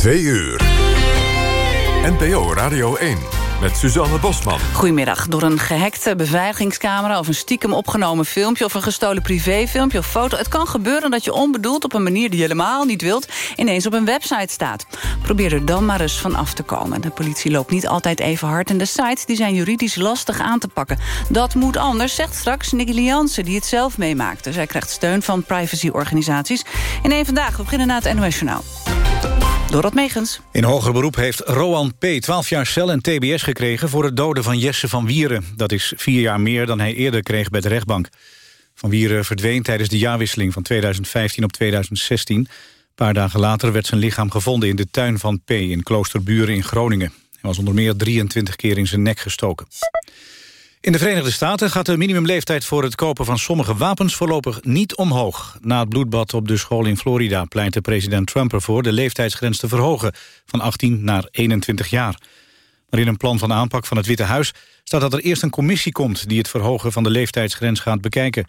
Twee uur. NPO Radio 1 met Suzanne Bosman. Goedemiddag. Door een gehackte beveiligingscamera... of een stiekem opgenomen filmpje... of een gestolen privéfilmpje of foto... het kan gebeuren dat je onbedoeld op een manier die je helemaal niet wilt... ineens op een website staat. Probeer er dan maar eens van af te komen. De politie loopt niet altijd even hard... en de sites die zijn juridisch lastig aan te pakken. Dat moet anders, zegt straks Nicky Lianse... die het zelf meemaakte. Zij krijgt steun van privacyorganisaties. In één vandaag, we beginnen na het NOS Journaal. Dorot Megens. In hoger beroep heeft Roan P. 12 jaar cel en tbs gekregen... voor het doden van Jesse van Wieren. Dat is vier jaar meer dan hij eerder kreeg bij de rechtbank. Van Wieren verdween tijdens de jaarwisseling van 2015 op 2016. Een paar dagen later werd zijn lichaam gevonden in de tuin van P. in Kloosterburen in Groningen. Hij was onder meer 23 keer in zijn nek gestoken. In de Verenigde Staten gaat de minimumleeftijd voor het kopen van sommige wapens voorlopig niet omhoog. Na het bloedbad op de school in Florida pleitte president Trump ervoor de leeftijdsgrens te verhogen van 18 naar 21 jaar. Maar in een plan van aanpak van het Witte Huis staat dat er eerst een commissie komt die het verhogen van de leeftijdsgrens gaat bekijken.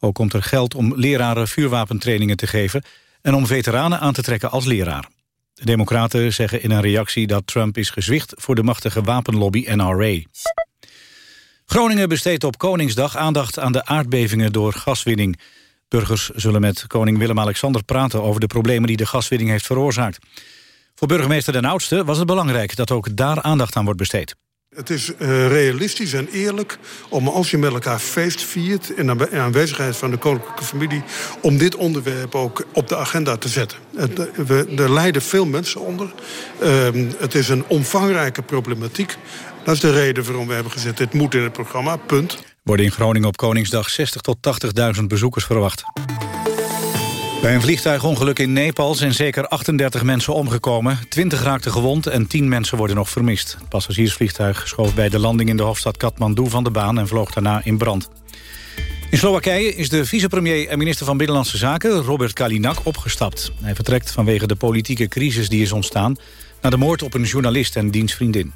Ook komt er geld om leraren vuurwapentrainingen te geven en om veteranen aan te trekken als leraar. De democraten zeggen in een reactie dat Trump is gezwicht voor de machtige wapenlobby NRA. Groningen besteedt op Koningsdag aandacht aan de aardbevingen door gaswinning. Burgers zullen met koning Willem-Alexander praten over de problemen die de gaswinning heeft veroorzaakt. Voor burgemeester Den Oudste was het belangrijk dat ook daar aandacht aan wordt besteed. Het is uh, realistisch en eerlijk om als je met elkaar feest viert... in aanwezigheid van de koninklijke familie... om dit onderwerp ook op de agenda te zetten. Het, we, er lijden veel mensen onder. Uh, het is een omvangrijke problematiek. Dat is de reden waarom we hebben gezet. Dit moet in het programma, punt. Worden in Groningen op Koningsdag 60 tot 80.000 bezoekers verwacht. Bij een vliegtuigongeluk in Nepal zijn zeker 38 mensen omgekomen. 20 raakten gewond en 10 mensen worden nog vermist. Het passagiersvliegtuig schoof bij de landing in de hoofdstad Kathmandu van de baan... en vloog daarna in brand. In Slowakije is de vicepremier en minister van Binnenlandse Zaken... Robert Kalinak opgestapt. Hij vertrekt vanwege de politieke crisis die is ontstaan... na de moord op een journalist en dienstvriendin.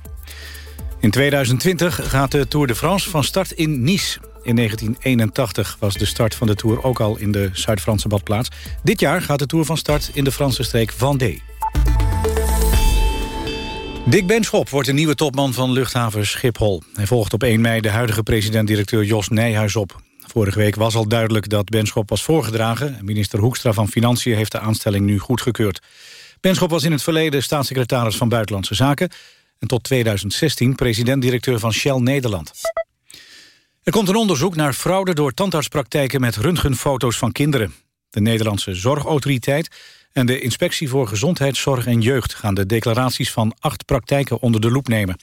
In 2020 gaat de Tour de France van start in Nice. In 1981 was de start van de Tour ook al in de Zuid-Franse badplaats. Dit jaar gaat de Tour van start in de Franse streek Vendée. Dick Benschop wordt de nieuwe topman van luchthaven Schiphol. Hij volgt op 1 mei de huidige president-directeur Jos Nijhuis op. Vorige week was al duidelijk dat Benschop was voorgedragen. Minister Hoekstra van Financiën heeft de aanstelling nu goedgekeurd. Benschop was in het verleden staatssecretaris van Buitenlandse Zaken... en tot 2016 president-directeur van Shell Nederland. Er komt een onderzoek naar fraude door tandartspraktijken... met röntgenfoto's van kinderen. De Nederlandse Zorgautoriteit en de Inspectie voor Gezondheidszorg en Jeugd... gaan de declaraties van acht praktijken onder de loep nemen.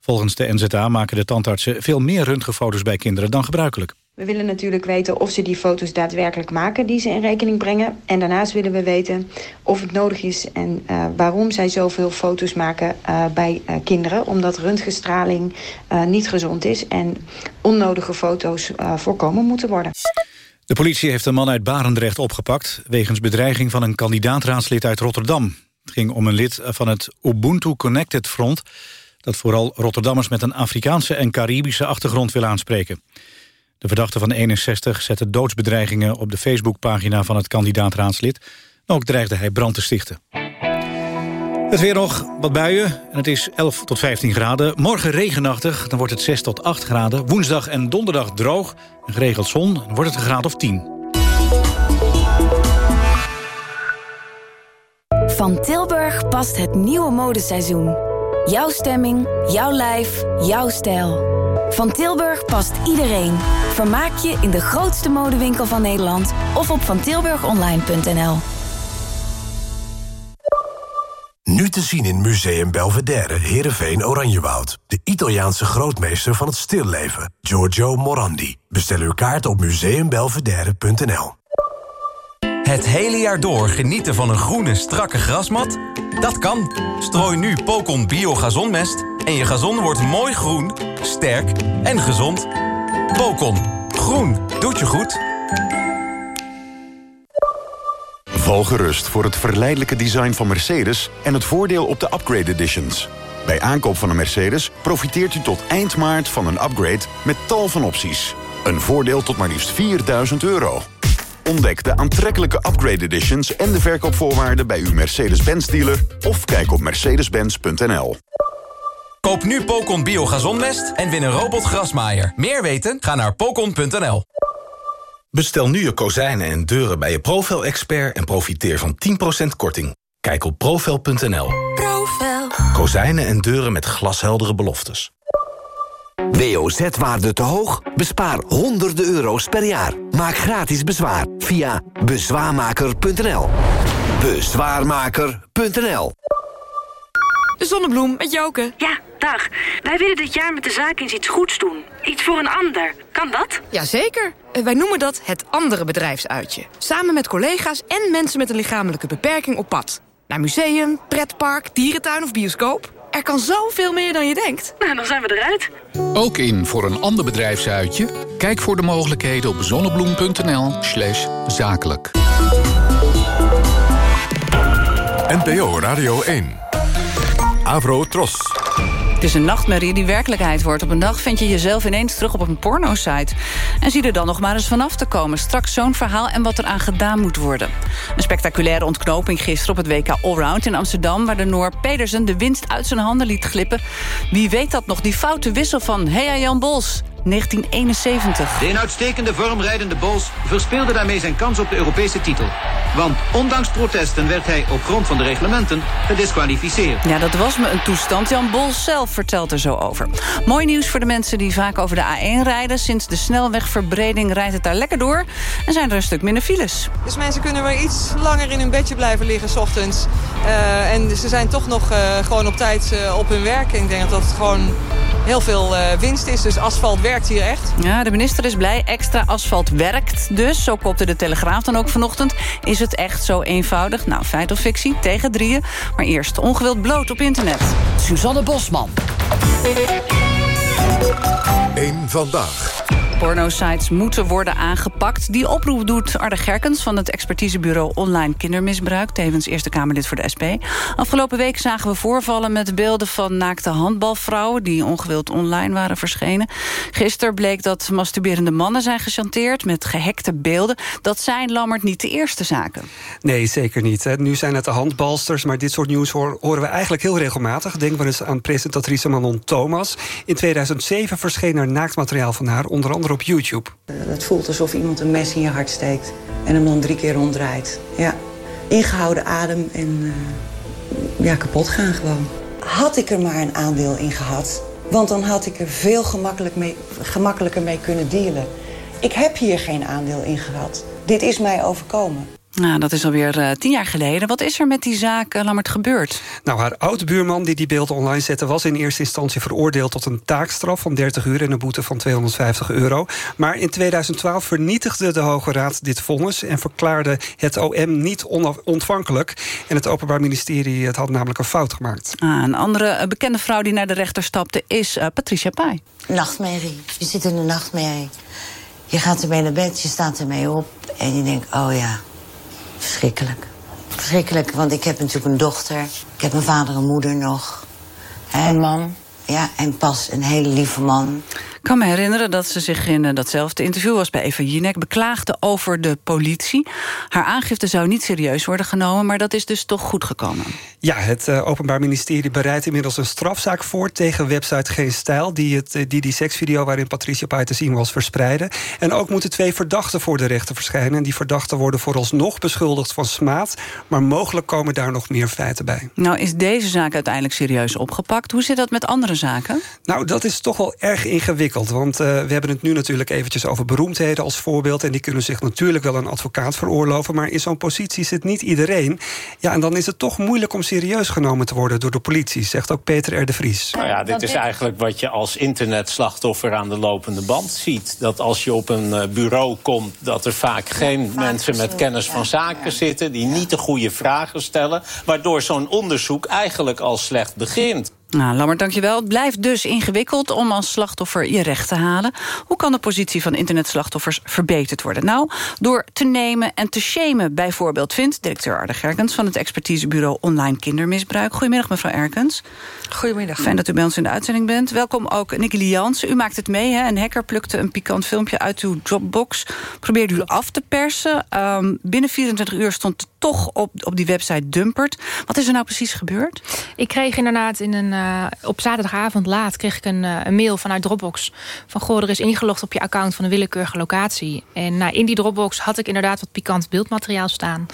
Volgens de NZA maken de tandartsen veel meer röntgenfoto's bij kinderen dan gebruikelijk. We willen natuurlijk weten of ze die foto's daadwerkelijk maken die ze in rekening brengen. En daarnaast willen we weten of het nodig is en uh, waarom zij zoveel foto's maken uh, bij uh, kinderen. Omdat röntgenstraling niet gezond is en onnodige foto's voorkomen moeten worden. De politie heeft een man uit Barendrecht opgepakt... wegens bedreiging van een kandidaatraadslid uit Rotterdam. Het ging om een lid van het Ubuntu Connected Front... dat vooral Rotterdammers met een Afrikaanse en Caribische achtergrond wil aanspreken. De verdachte van 61 zette doodsbedreigingen op de Facebookpagina van het kandidaatraadslid. Ook dreigde hij brand te stichten. Het weer nog, wat buien en het is 11 tot 15 graden. Morgen regenachtig, dan wordt het 6 tot 8 graden. Woensdag en donderdag droog geregeld zon, dan wordt het een graad of 10. Van Tilburg past het nieuwe modeseizoen. Jouw stemming, jouw lijf, jouw stijl. Van Tilburg past iedereen. Vermaak je in de grootste modewinkel van Nederland of op vantilburgonline.nl. Nu te zien in Museum Belvedere, Heerenveen, Oranjewoud. De Italiaanse grootmeester van het stilleven, Giorgio Morandi. Bestel uw kaart op museumbelvedere.nl. Het hele jaar door genieten van een groene, strakke grasmat? Dat kan. Strooi nu Pocon Bio Gazonmest en je gazon wordt mooi groen, sterk en gezond. Pocon. Groen. Doet je goed. Val gerust voor het verleidelijke design van Mercedes... en het voordeel op de upgrade editions. Bij aankoop van een Mercedes profiteert u tot eind maart van een upgrade... met tal van opties. Een voordeel tot maar liefst 4000 euro. Ontdek de aantrekkelijke upgrade editions en de verkoopvoorwaarden bij uw Mercedes-Benz dealer of kijk op mercedes-benz.nl. Koop nu Pocon Bio Gazonmest en win een robot grasmaaier. Meer weten? Ga naar pocon.nl. Bestel nu je kozijnen en deuren bij je Profel-expert... en profiteer van 10% korting. Kijk op profel.nl. Profel. Kozijnen en deuren met glasheldere beloftes. WOZ-waarde te hoog? Bespaar honderden euro's per jaar. Maak gratis bezwaar via bezwaarmaker.nl. Bezwaarmaker.nl De zonnebloem met Joke. Ja, dag. Wij willen dit jaar met de zaak eens iets goeds doen. Iets voor een ander. Kan dat? Jazeker. Eh, Wij noemen dat het andere bedrijfsuitje. Samen met collega's en mensen met een lichamelijke beperking op pad. Naar museum, pretpark, dierentuin of bioscoop. Er kan zoveel meer dan je denkt. Nou, dan zijn we eruit. Ook in voor een ander bedrijfsuitje? Kijk voor de mogelijkheden op zonnebloem.nl slash zakelijk. NPO Radio 1. Avro Tros. Het is een nachtmerrie die werkelijkheid wordt. Op een dag vind je jezelf ineens terug op een pornosite. En zie er dan nog maar eens vanaf te komen. Straks zo'n verhaal en wat er aan gedaan moet worden. Een spectaculaire ontknoping gisteren op het WK Allround in Amsterdam... waar de Noor Pedersen de winst uit zijn handen liet glippen. Wie weet dat nog, die foute wissel van Hea Jan Bols... 1971. De in uitstekende vorm rijdende Bols verspeelde daarmee zijn kans op de Europese titel. Want ondanks protesten werd hij op grond van de reglementen gedisqualificeerd. Ja, dat was me een toestand. Jan Bols zelf vertelt er zo over. Mooi nieuws voor de mensen die vaak over de A1 rijden. Sinds de snelwegverbreding rijdt het daar lekker door. En zijn er een stuk minder files. Dus mensen kunnen weer iets langer in hun bedje blijven liggen s ochtends. Eh, en ze zijn toch nog eh, gewoon op tijd eh, op hun werk. En ik denk dat dat gewoon heel veel eh, winst is. Dus asfalt werkt hier echt. Ja, de minister is blij. Extra asfalt werkt dus. Zo kopte de Telegraaf dan ook vanochtend. Is het echt zo eenvoudig? Nou, feit of fictie, tegen drieën. Maar eerst ongewild bloot op internet. Suzanne Bosman. Eén vandaag. Pornosites moeten worden aangepakt. Die oproep doet Arde Gerkens van het expertisebureau Online Kindermisbruik... tevens Eerste Kamerlid voor de SP. Afgelopen week zagen we voorvallen met beelden van naakte handbalvrouwen... die ongewild online waren verschenen. Gisteren bleek dat masturberende mannen zijn gechanteerd... met gehackte beelden. Dat zijn, Lammert, niet de eerste zaken. Nee, zeker niet. Nu zijn het de handbalsters, maar dit soort nieuws horen we eigenlijk heel regelmatig. Denk maar eens aan presentatrice Manon Thomas. In 2007 verscheen er naaktmateriaal van haar, onder andere op YouTube. Het voelt alsof iemand een mes in je hart steekt en hem dan drie keer ronddraait. Ja, ingehouden adem en eh, ja, kapot gaan gewoon. Had ik er maar een aandeel in gehad, want dan had ik er veel mee, gemakkelijker mee kunnen dealen. Ik heb hier geen aandeel in gehad. Dit is mij overkomen. Nou, dat is alweer eh, tien jaar geleden. Wat is er met die zaak, uh, Lammert, gebeurd? Nou, haar oude buurman die die beelden online zette... was in eerste instantie veroordeeld tot een taakstraf van 30 uur... en een boete van 250 euro. Maar in 2012 vernietigde de Hoge Raad dit vonnis... en verklaarde het OM niet onontvankelijk. En het Openbaar Ministerie het had namelijk een fout gemaakt. Ah, een andere eh, bekende vrouw die naar de rechter stapte is uh, Patricia Pai. Nachtmerrie. Je zit in de nachtmerrie. Je gaat ermee naar bed, je staat ermee op... en je denkt, oh ja, verschrikkelijk. Verschrikkelijk, want ik heb natuurlijk een dochter. Ik heb een vader en moeder nog. Een man. Ja, en pas een hele lieve man. Ik kan me herinneren dat ze zich in uh, datzelfde interview als bij Eva Jinek... beklaagde over de politie. Haar aangifte zou niet serieus worden genomen... maar dat is dus toch goed gekomen. Ja, het uh, Openbaar Ministerie bereidt inmiddels een strafzaak voor... tegen website Geen Stijl, die het, uh, die, die seksvideo... waarin Patricia Pai te zien was verspreiden. En ook moeten twee verdachten voor de rechter verschijnen. En die verdachten worden vooralsnog beschuldigd van smaad... maar mogelijk komen daar nog meer feiten bij. Nou, is deze zaak uiteindelijk serieus opgepakt? Hoe zit dat met andere zaken? Nou, dat is toch wel erg ingewikkeld. Want uh, we hebben het nu natuurlijk eventjes over beroemdheden als voorbeeld. En die kunnen zich natuurlijk wel een advocaat veroorloven. Maar in zo'n positie zit niet iedereen. Ja, en dan is het toch moeilijk om serieus genomen te worden door de politie. Zegt ook Peter R. de Vries. Nou ja, dit is eigenlijk wat je als internetslachtoffer aan de lopende band ziet. Dat als je op een uh, bureau komt, dat er vaak geen mensen met kennis van zaken ja. zitten. Die niet de goede vragen stellen. Waardoor zo'n onderzoek eigenlijk al slecht begint. Nou, Lammert, dankjewel. Het blijft dus ingewikkeld om als slachtoffer je recht te halen. Hoe kan de positie van internetslachtoffers verbeterd worden? Nou, door te nemen en te shamen bijvoorbeeld... vindt directeur Arde Gerkens van het expertisebureau Online Kindermisbruik. Goedemiddag, mevrouw Erkens. Goedemiddag. Fijn dat u bij ons in de uitzending bent. Welkom ook Nicky Liansen. U maakt het mee, hè? Een hacker plukte een pikant filmpje uit uw Dropbox. Probeerde u af te persen. Um, binnen 24 uur stond toch op, op die website Dumpert. Wat is er nou precies gebeurd? Ik kreeg inderdaad in een, uh, op zaterdagavond laat kreeg ik een, uh, een, mail vanuit Dropbox. Van goh, er is ingelogd op je account van een willekeurige locatie. En nou, in die Dropbox had ik inderdaad wat pikant beeldmateriaal staan.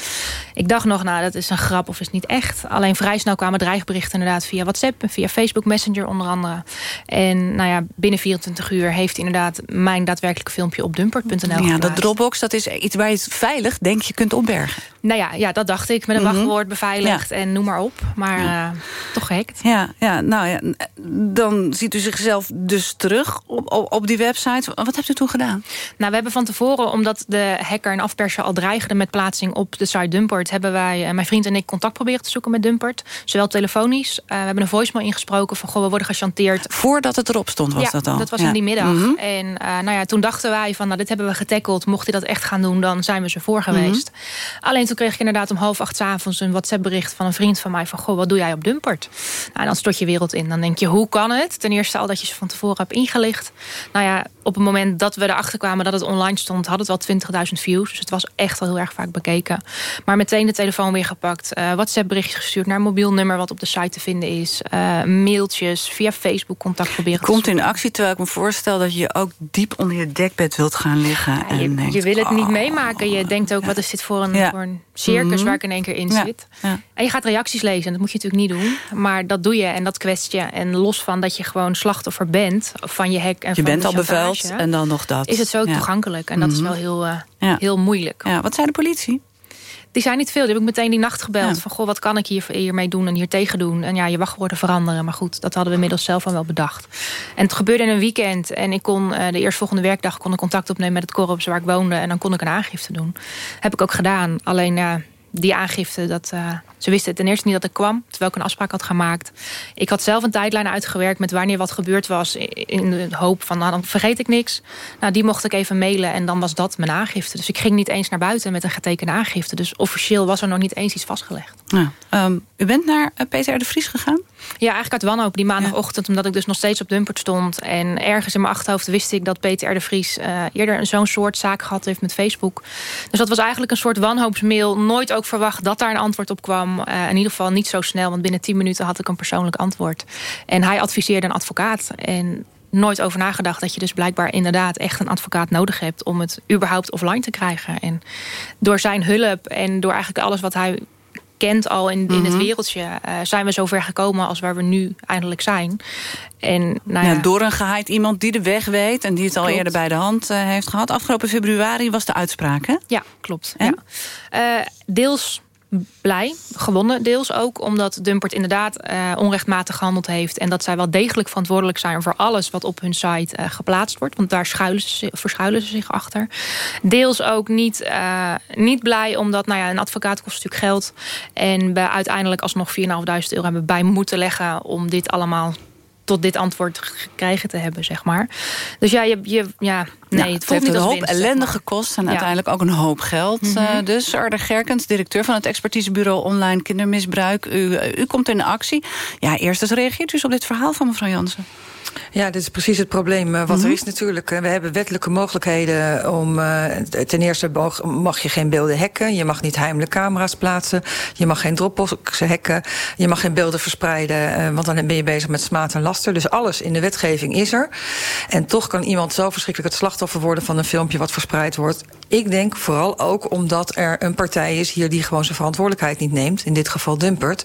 Ik dacht nog, nou dat is een grap of is niet echt. Alleen vrij snel kwamen dreigberichten inderdaad via WhatsApp... en via Facebook Messenger onder andere. En nou ja, binnen 24 uur heeft inderdaad mijn daadwerkelijke filmpje op dumpert.nl Ja, dat Dropbox, dat is iets waar je het veilig, denk je, kunt opbergen. Nou ja, ja, dat dacht ik. Met een mm -hmm. wachtwoord beveiligd ja. en noem maar op. Maar ja. uh, toch gehackt. Ja, ja, nou ja, dan ziet u zichzelf dus terug op, op, op, die website. Wat hebt u toen gedaan? Nou, we hebben van tevoren, omdat de hacker en afperser al dreigde met plaatsing op de site Dumpert, hebben wij, mijn vriend en ik, contact proberen te zoeken met Dumpert. Zowel telefonisch. Uh, we hebben een voicemail ingesproken van, goh, we worden gechanteerd. Voordat het erop stond, was ja, dat al? dat was in die middag. Mm -hmm. En uh, nou ja, toen dachten wij van, nou, dit hebben we getackeld. Mocht hij dat echt gaan doen, dan zijn we ze voor geweest. Mm -hmm. Alleen toen kreeg ik inderdaad om half acht avonds een WhatsApp bericht van een vriend van mij van goh, wat doe jij op Dumpert? Nou, dan stort je wereld in. Dan denk je, hoe kan het? Ten eerste al dat je ze van tevoren hebt ingelicht. Nou ja, op het moment dat we erachter kwamen dat het online stond, had het wel 20.000 views. Dus het was echt al heel erg vaak bekeken. Maar meteen de telefoon weer gepakt. Uh, WhatsApp berichtjes gestuurd naar een mobiel nummer wat op de site te vinden is. Uh, mailtjes, via Facebook contact proberen komt in actie, terwijl ik me voorstel dat je ook diep onder je dekbed wilt gaan liggen. Ja, en je, denkt, je wil het oh, niet meemaken. Je denkt ook, wat is dit voor een, Ja. voor een circus Mhm. waar ik in één keer in zit. En je gaat reacties lezen. En dat moet je natuurlijk niet doen. Maar dat doe je en dat kwetst je. En los van dat je gewoon slachtoffer bent van je hack en Je van bent al bevuild en dan nog dat. Is het zo Ja. toegankelijk. En dat is Mhm. wel heel, eh, Ja. heel moeilijk. Ja, wat zei de politie? Die zijn niet veel. Die heb ik meteen die nacht gebeld. Ja. Van, goh, wat kan ik hier, hiermee doen en hier tegen doen? En ja, je wachtwoorden veranderen. Maar goed, dat hadden we inmiddels zelf al wel bedacht. En het gebeurde in een weekend. En ik kon eh, de eerstvolgende werkdag kon ik contact opnemen met het korps waar ik woonde. En dan kon ik een aangifte doen. Heb ik ook gedaan. Alleen ja, die aangifte, dat, eh, ze wisten ten eerste niet dat ik kwam. Terwijl ik een afspraak had gemaakt. Ik had zelf een tijdlijn uitgewerkt met wanneer wat gebeurd was. In de hoop van, nou dan vergeet ik niks. Nou, die mocht ik even mailen en dan was dat mijn aangifte. Dus ik ging niet eens naar buiten met een getekende aangifte. Dus officieel was er nog niet eens iets vastgelegd. Ja. Ehm, u bent naar eh, Peter R. de Vries gegaan? Ja, eigenlijk uit wanhoop die maandagochtend. Omdat ik dus nog steeds op Dumpert stond. En ergens in mijn achterhoofd wist ik dat Peter R. de Vries... eh, eerder zo'n soort zaak gehad heeft met Facebook. Dus dat was eigenlijk een soort wanhoopsmail. Nooit ook verwacht dat daar een antwoord op kwam. Eh, in ieder geval niet zo snel. Want binnen 10 minuten had ik een persoonlijk antwoord. En hij adviseerde een advocaat. En nooit over nagedacht dat je dus blijkbaar inderdaad echt een advocaat nodig hebt... om het überhaupt offline te krijgen. En door zijn hulp en door eigenlijk alles wat hij al in, in het Mhm. wereldje... eh, zijn we zover gekomen als waar we nu eindelijk zijn. En nou ja, Ja, door een gehaaid iemand die de weg weet... en die het al Klopt. eerder bij de hand eh, heeft gehad. Afgelopen februari was de uitspraak, hè? Ja, klopt. Ja. Eh, deels blij, gewonnen deels ook... omdat Dumpert inderdaad eh, onrechtmatig gehandeld heeft... en dat zij wel degelijk verantwoordelijk zijn... voor alles wat op hun site eh, geplaatst wordt. Want daar schuilen ze, verschuilen ze zich achter. Deels ook niet, eh, niet blij, omdat nou ja, een advocaat kost natuurlijk geld... en we uiteindelijk alsnog 4.500 euro hebben bij moeten leggen... om dit allemaal tot dit antwoord gekregen te hebben, zeg maar. Dus ja, je, je, ja nee, Nou, het voelt heeft niet een hoop winst, ellende gekost... en Ja. uiteindelijk ook een hoop geld. Mhm. Eh, dus Arde Gerkens, directeur van het expertisebureau Online Kindermisbruik. U, eh, u komt in actie. Ja, eerst eens reageert u eens op dit verhaal van mevrouw Jansen. Ja, dit is precies het probleem. eh, Wat Mhm. er is natuurlijk, we hebben wettelijke mogelijkheden om... eh, ten eerste mag, je geen beelden hacken. Je mag niet heimelijk camera's plaatsen. Je mag geen Dropbox hacken. Je mag geen beelden verspreiden, eh, want dan ben je bezig met smaad en laster. Dus alles in de wetgeving is er. En toch kan iemand zo verschrikkelijk het slachtoffer worden... van een filmpje wat verspreid wordt. Ik denk vooral ook omdat er een partij is hier... die gewoon zijn verantwoordelijkheid niet neemt. In dit geval Dumpert.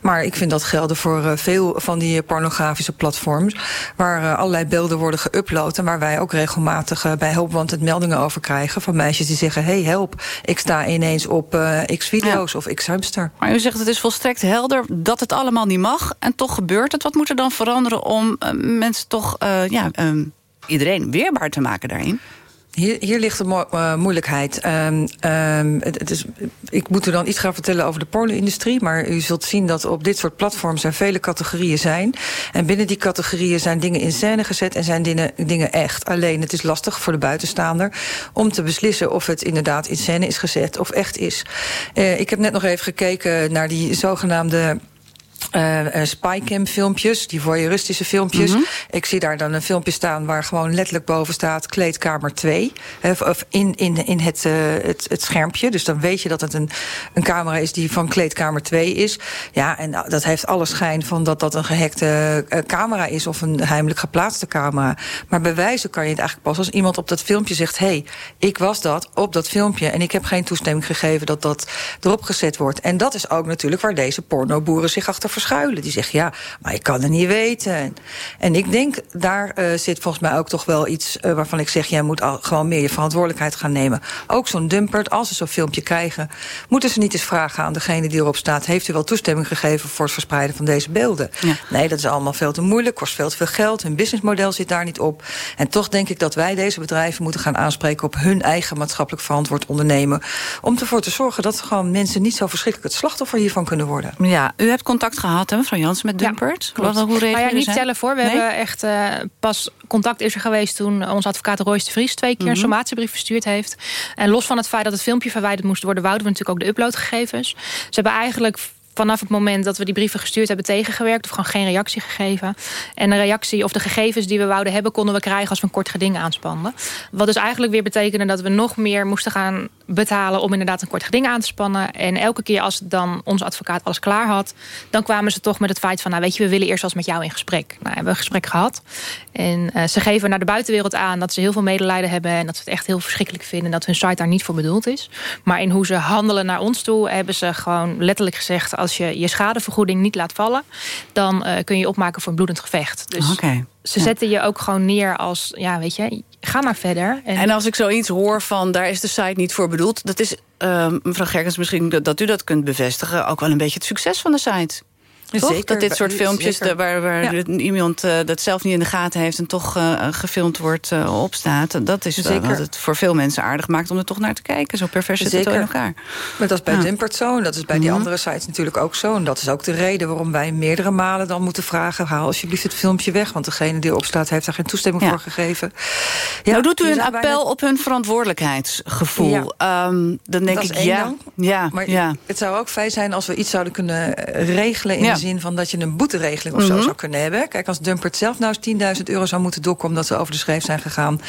Maar ik vind dat gelden voor veel van die pornografische platforms... waar eh, allerlei beelden worden geüpload... en waar wij ook regelmatig eh, bij Hulpwanted meldingen over krijgen... van meisjes die zeggen, hey help, ik sta ineens op eh, x-video's of x-hamster. Maar u zegt het is volstrekt helder dat het allemaal niet mag. En toch gebeurt het. Wat moet er dan veranderen om mensen toch... ja, eh, iedereen weerbaar te maken daarin? Hier, hier ligt de uh, moeilijkheid. Um, um, het, is, ik moet u dan iets gaan vertellen over de porno-industrie... maar u zult zien dat op dit soort platforms er vele categorieën zijn. En binnen die categorieën zijn dingen in scène gezet... en zijn dingen, dingen echt. Alleen het is lastig voor de buitenstaander... om te beslissen of het inderdaad in scène is gezet of echt is. Uh, ik heb net nog even gekeken naar die zogenaamde uh, uh, spycam filmpjes, die voyeuristische filmpjes. Mm -hmm. Ik zie daar dan een filmpje staan waar gewoon letterlijk boven staat kleedkamer 2. Of in, in, in het, uh, het, het schermpje. Dus dan weet je dat het een, een camera is die van kleedkamer 2 is. Ja, en dat heeft alle schijn van dat dat een gehackte camera is of een heimelijk geplaatste camera. Maar bewijzen kan je het eigenlijk pas als iemand op dat filmpje zegt: hé, hey, ik was dat op dat filmpje en ik heb geen toestemming gegeven dat dat erop gezet wordt. En dat is ook natuurlijk waar deze pornoboeren zich achter verschuilen. Die zeggen, ja, maar ik kan het niet weten. En ik denk, daar uh, zit volgens mij ook toch wel iets... Uh, waarvan ik zeg, jij moet al gewoon meer je verantwoordelijkheid gaan nemen. Ook zo'n dumpert, als ze zo'n filmpje krijgen... moeten ze niet eens vragen aan degene die erop staat... heeft u wel toestemming gegeven voor het verspreiden van deze beelden? Ja. Nee, dat is allemaal veel te moeilijk, kost veel te veel geld. Hun businessmodel zit daar niet op. En toch denk ik dat wij deze bedrijven moeten gaan aanspreken... op hun eigen maatschappelijk verantwoord ondernemen... om ervoor te zorgen dat gewoon mensen niet zo verschrikkelijk... het slachtoffer hiervan kunnen worden. Ja, u hebt contact gehad, hè, mevrouw Jansen, met Dumpert? Ja, Wat, hoe nou ja, niet zelf voor. We nee? hebben echt uh, pas contact is er geweest toen onze advocaat Royce de Vries twee keer mm -hmm. een sommatiebrief verstuurd heeft. En los van het feit dat het filmpje verwijderd moest worden, wouden we natuurlijk ook de uploadgegevens. Ze hebben eigenlijk vanaf het moment dat we die brieven gestuurd hebben tegengewerkt... of gewoon geen reactie gegeven. En de reactie of de gegevens die we wouden hebben... konden we krijgen als we een kort geding aanspannen. Wat dus eigenlijk weer betekende dat we nog meer moesten gaan betalen... om inderdaad een kort geding aan te spannen. En elke keer als dan onze advocaat alles klaar had... dan kwamen ze toch met het feit van... nou weet je, we willen eerst als met jou in gesprek. Nou, hebben we een gesprek gehad. En uh, ze geven naar de buitenwereld aan dat ze heel veel medelijden hebben... en dat ze het echt heel verschrikkelijk vinden... en dat hun site daar niet voor bedoeld is. Maar in hoe ze handelen naar ons toe... hebben ze gewoon letterlijk gezegd... als je je schadevergoeding niet laat vallen... dan uh, kun je opmaken voor een bloedend gevecht. Dus okay. ze ja. zetten je ook gewoon neer als... ja, weet je, ga maar verder. En, en als ik zoiets hoor van... daar is de site niet voor bedoeld... dat is, uh, mevrouw Gerkens, misschien dat, dat u dat kunt bevestigen... ook wel een beetje het succes van de site. Toch? Zeker, dat dit soort filmpjes waar, waar ja. iemand uh, dat zelf niet in de gaten heeft... en toch uh, gefilmd wordt uh, opstaat. Dat is Zeker. wat het voor veel mensen aardig maakt om er toch naar te kijken. Zo pervers zit het in elkaar. Maar dat is bij ja. Zo en dat is bij die mm -hmm. andere sites natuurlijk ook zo. En dat is ook de reden waarom wij meerdere malen dan moeten vragen... haal alsjeblieft het filmpje weg, want degene die erop staat... heeft daar geen toestemming voor gegeven. Ja, nou doet u een appel bijna... op hun verantwoordelijkheidsgevoel. Um, dan denk dat ik, ja, ja, maar ja. het zou ook fijn zijn als we iets zouden kunnen regelen... in zin van dat je een boeteregeling of zo mm -hmm. zou kunnen hebben. Kijk, als Dumpert zelf nou eens 10.000 euro zou moeten dokken... omdat ze over de schreef zijn gegaan...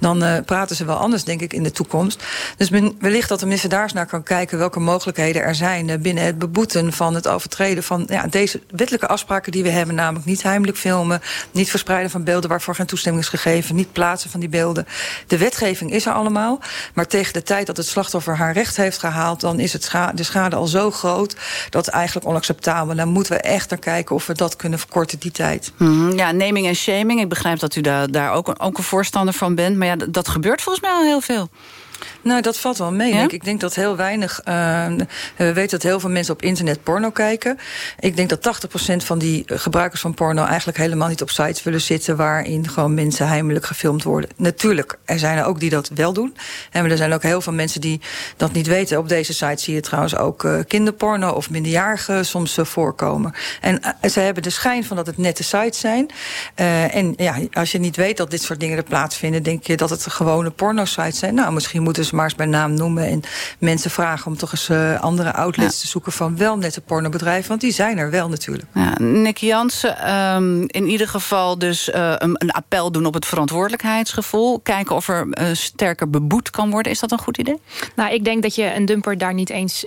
dan uh, praten ze wel anders, denk ik, in de toekomst. Dus wellicht dat de minister daar eens naar kan kijken... welke mogelijkheden er zijn uh, binnen het beboeten van het overtreden... van ja, deze wettelijke afspraken die we hebben... namelijk niet heimelijk filmen, niet verspreiden van beelden... waarvoor geen toestemming is gegeven, niet plaatsen van die beelden. De wetgeving is er allemaal, maar tegen de tijd dat het slachtoffer haar recht heeft gehaald... dan is het scha de schade al zo groot dat eigenlijk onacceptabel. Dan moeten we echt kijken of we dat kunnen verkorten, die tijd. -hmm. Ja, naming en shaming. Ik begrijp dat u daar, daar ook, een, ook een voorstander van bent. Maar ja, dat gebeurt volgens mij al heel veel. Nou, dat valt wel mee. Ja? Ik denk dat heel weinig... Uh, we weten dat heel veel mensen op internet porno kijken. Ik denk dat 80% van die gebruikers van porno... eigenlijk helemaal niet op sites willen zitten... waarin gewoon mensen heimelijk gefilmd worden. Natuurlijk, er zijn er ook die dat wel doen. En er zijn ook heel veel mensen die dat niet weten. Op deze site zie je trouwens ook uh, kinderporno... of minderjarigen soms uh, voorkomen. En ze hebben de schijn van dat het nette sites zijn. en ja, als je niet weet dat dit soort dingen er plaatsvinden... denk je dat het gewone porno-sites zijn. Nou, misschien moeten ze maar eens bij naam noemen... en mensen vragen om toch eens uh, andere outlets ja. te zoeken... van wel nette pornobedrijven, want die zijn er wel natuurlijk. Ja, Nick Jansen, um, in ieder geval dus uh, een, een, appel doen op het verantwoordelijkheidsgevoel. Kijken of er uh, sterker beboet kan worden. Is dat een goed idee? Nou, ik denk dat je een dumper daar niet eens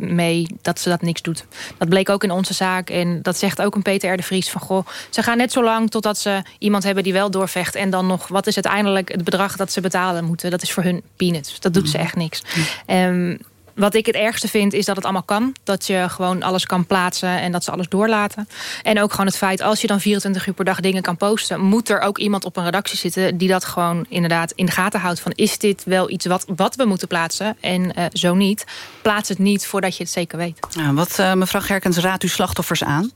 mee... dat ze dat niks doet. Dat bleek ook in onze zaak. En dat zegt ook een Peter R. de Vries van... goh, ze gaan net zo lang totdat ze iemand hebben die wel doorvecht... en dan nog, wat is uiteindelijk het bedrag dat ze betalen moeten? Dat is voor hun peanuts. Dat doet ze echt niks. Um, wat ik het ergste vind is dat het allemaal kan. Dat je gewoon alles kan plaatsen en dat ze alles doorlaten. En ook gewoon het feit, als je dan 24 uur per dag dingen kan posten... moet er ook iemand op een redactie zitten die dat gewoon inderdaad in de gaten houdt. Van is dit wel iets wat, wat we moeten plaatsen? En uh, zo niet. Plaats het niet voordat je het zeker weet. Ja, wat, uh, mevrouw Gerkens, raadt u slachtoffers aan?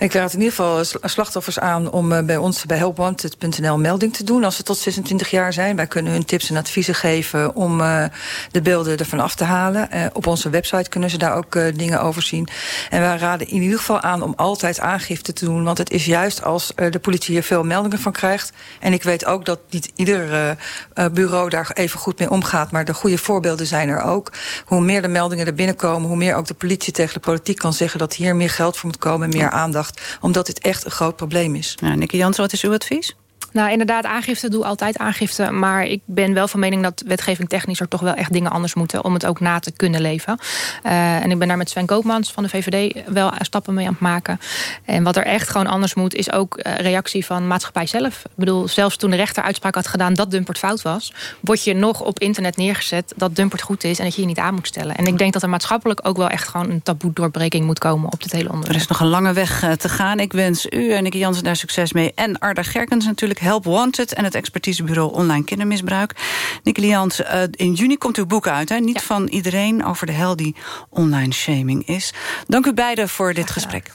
Ik raad in ieder geval slachtoffers aan om eh, bij ons bij helpwanted.nl melding te doen als ze tot 26 jaar zijn. Wij kunnen hun tips en adviezen geven om de beelden ervan af te halen. Op onze website kunnen ze daar ook dingen over zien. En wij raden in ieder geval aan om altijd aangifte te doen. Want het is juist als de politie hier veel meldingen van krijgt. En ik weet ook dat niet ieder bureau daar even goed mee omgaat. Maar de goede voorbeelden zijn er ook. Hoe meer de meldingen er binnenkomen, hoe meer ook de politie tegen de politiek kan zeggen dat hier meer geld voor moet komen en meer aandacht. Omdat dit echt een groot probleem is. Ja, Nicky Jansen, wat is uw advies? Nou, inderdaad, aangifte doe altijd aangifte. Maar ik ben wel van mening dat wetgeving technisch er toch wel echt dingen anders moeten... om het ook na te kunnen leven. Uh, en ik ben daar met Sven Koopmans van de VVD wel stappen mee aan het maken. En wat er echt gewoon anders moet, is ook uh, reactie van maatschappij zelf. Ik bedoel, zelfs toen de rechter uitspraak had gedaan dat Dumpert fout was... word je nog op internet neergezet dat Dumpert goed is... en dat je je niet aan moet stellen. En ik denk dat er maatschappelijk ook wel echt gewoon een taboe doorbreking moet komen op dit hele onderwerp. Er is nog een lange weg uh, te gaan. Ik wens u en Nicky Jansen daar succes mee. En Arda Gerkens natuurlijk Help Wanted... en het expertisebureau Online Kindermisbruik. Nicky Jans, uh, in juni komt uw boek uit. Hè? Niet ja. van iedereen over de hel die online shaming is. Dank u beiden voor dit gesprek.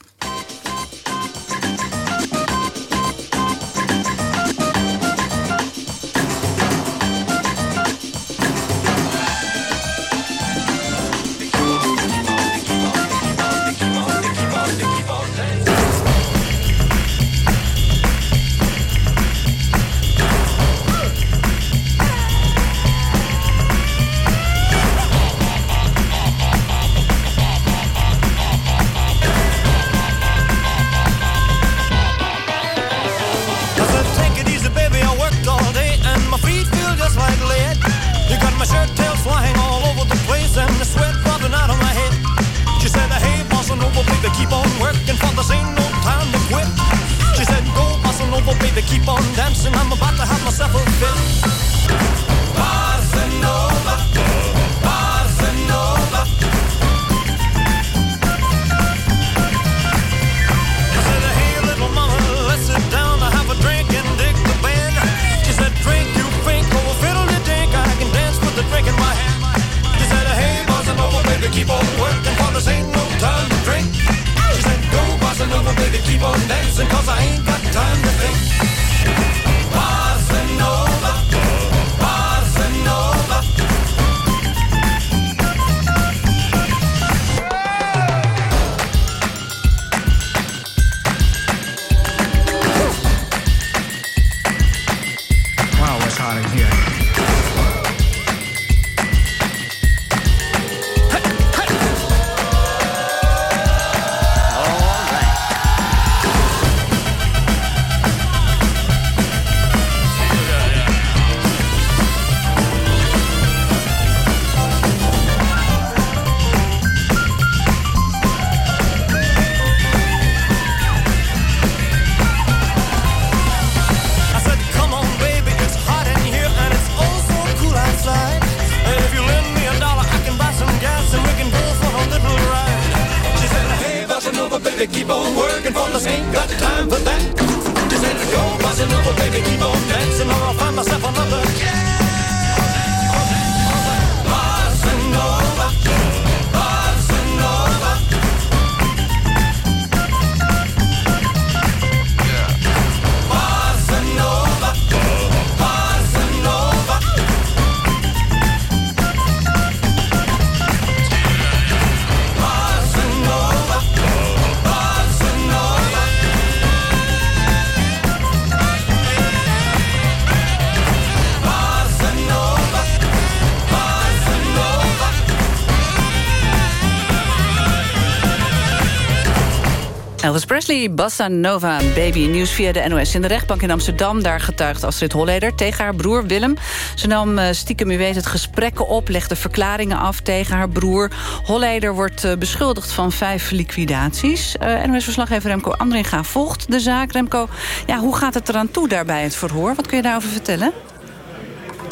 Presley, Bossa Nova, baby. Nieuws via de NOS in de rechtbank in Amsterdam. Daar getuigt Astrid Holleder tegen haar broer Willem. Ze nam eh, stiekem, u weet het, gesprekken op... legde verklaringen af tegen haar broer. Holleder wordt eh, beschuldigd van vijf liquidaties. Uh, NOS-verslaggever Remco Andringa volgt de zaak. Remco, ja, hoe gaat het eraan toe daarbij het verhoor? Wat kun je daarover vertellen?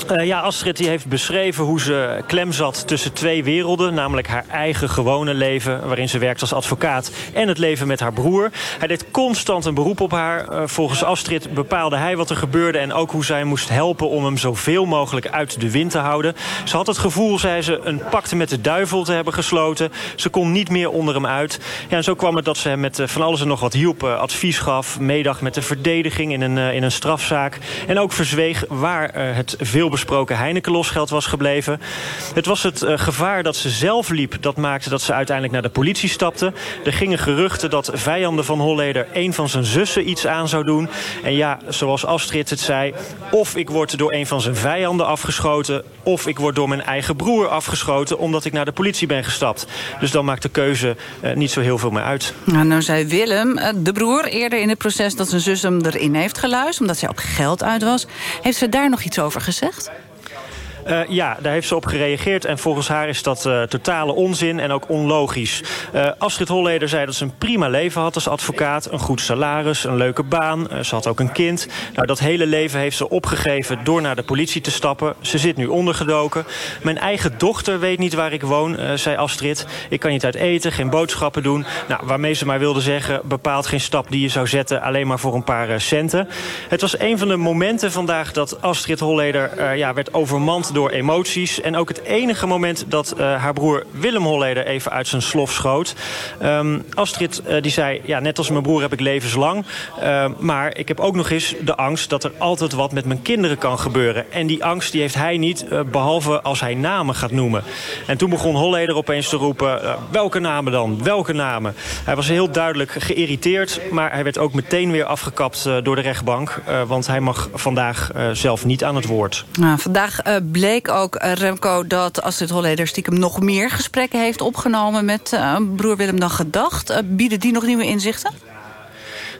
Uh, ja, Astrid heeft beschreven hoe ze klem zat tussen twee werelden. Namelijk haar eigen gewone leven, waarin ze werkt als advocaat... en het leven met haar broer. Hij deed constant een beroep op haar. Uh, volgens Astrid bepaalde hij wat er gebeurde... en ook hoe zij moest helpen om hem zoveel mogelijk uit de wind te houden. Ze had het gevoel, zei ze, een pakte met de duivel te hebben gesloten. Ze kon niet meer onder hem uit. Ja, en zo kwam het dat ze hem met uh, van alles en nog wat hielp. advies gaf, meedag met de verdediging in een, in een strafzaak. En ook verzweeg waar het veel besproken Heineken-losgeld was gebleven. Het was het uh, gevaar dat ze zelf liep... dat maakte dat ze uiteindelijk naar de politie stapte. Er gingen geruchten dat vijanden van Holleder... een van zijn zussen iets aan zou doen. En ja, zoals Astrid het zei... of ik word door een van zijn vijanden afgeschoten... of ik word door mijn eigen broer afgeschoten... omdat ik naar de politie ben gestapt. Dus dan maakt de keuze uh, niet zo heel veel meer uit. Nou, nou zei Willem, uh, de broer, eerder in het proces... dat zijn zus hem erin heeft geluisterd... omdat zij op geld uit was. Heeft ze daar nog iets over gezegd? gezegd. Uh, ja, daar heeft ze op gereageerd. En volgens haar is dat uh, totale onzin en ook onlogisch. Uh, Astrid Holleder zei dat ze een prima leven had als advocaat. Een goed salaris, een leuke baan. ze had ook een kind. Nou, dat hele leven heeft ze opgegeven door naar de politie te stappen. Ze zit nu ondergedoken. Mijn eigen dochter weet niet waar ik woon, zei Astrid. Ik kan niet uit eten, geen boodschappen doen. Nou, waarmee ze maar wilde zeggen... bepaalt geen stap die je zou zetten alleen maar voor een paar centen. Het was een van de momenten vandaag dat Astrid Holleder ja, werd overmand door emoties. En ook het enige moment dat uh, haar broer Willem Holleder even uit zijn slof schoot. Um, Astrid uh, die zei, ja, net als mijn broer heb ik levenslang. Uh, maar ik heb ook nog eens de angst dat er altijd wat met mijn kinderen kan gebeuren. En die angst die heeft hij niet, behalve als hij namen gaat noemen. En toen begon Holleder opeens te roepen, welke namen dan? Welke namen? Hij was heel duidelijk geïrriteerd, maar hij werd ook meteen weer afgekapt door de rechtbank. want hij mag vandaag zelf niet aan het woord. Nou, vandaag bleek ook, uh, Remco, dat Astrid Holleder stiekem nog meer gesprekken heeft opgenomen met uh, broer Willem dan gedacht. Uh, bieden die nog nieuwe inzichten?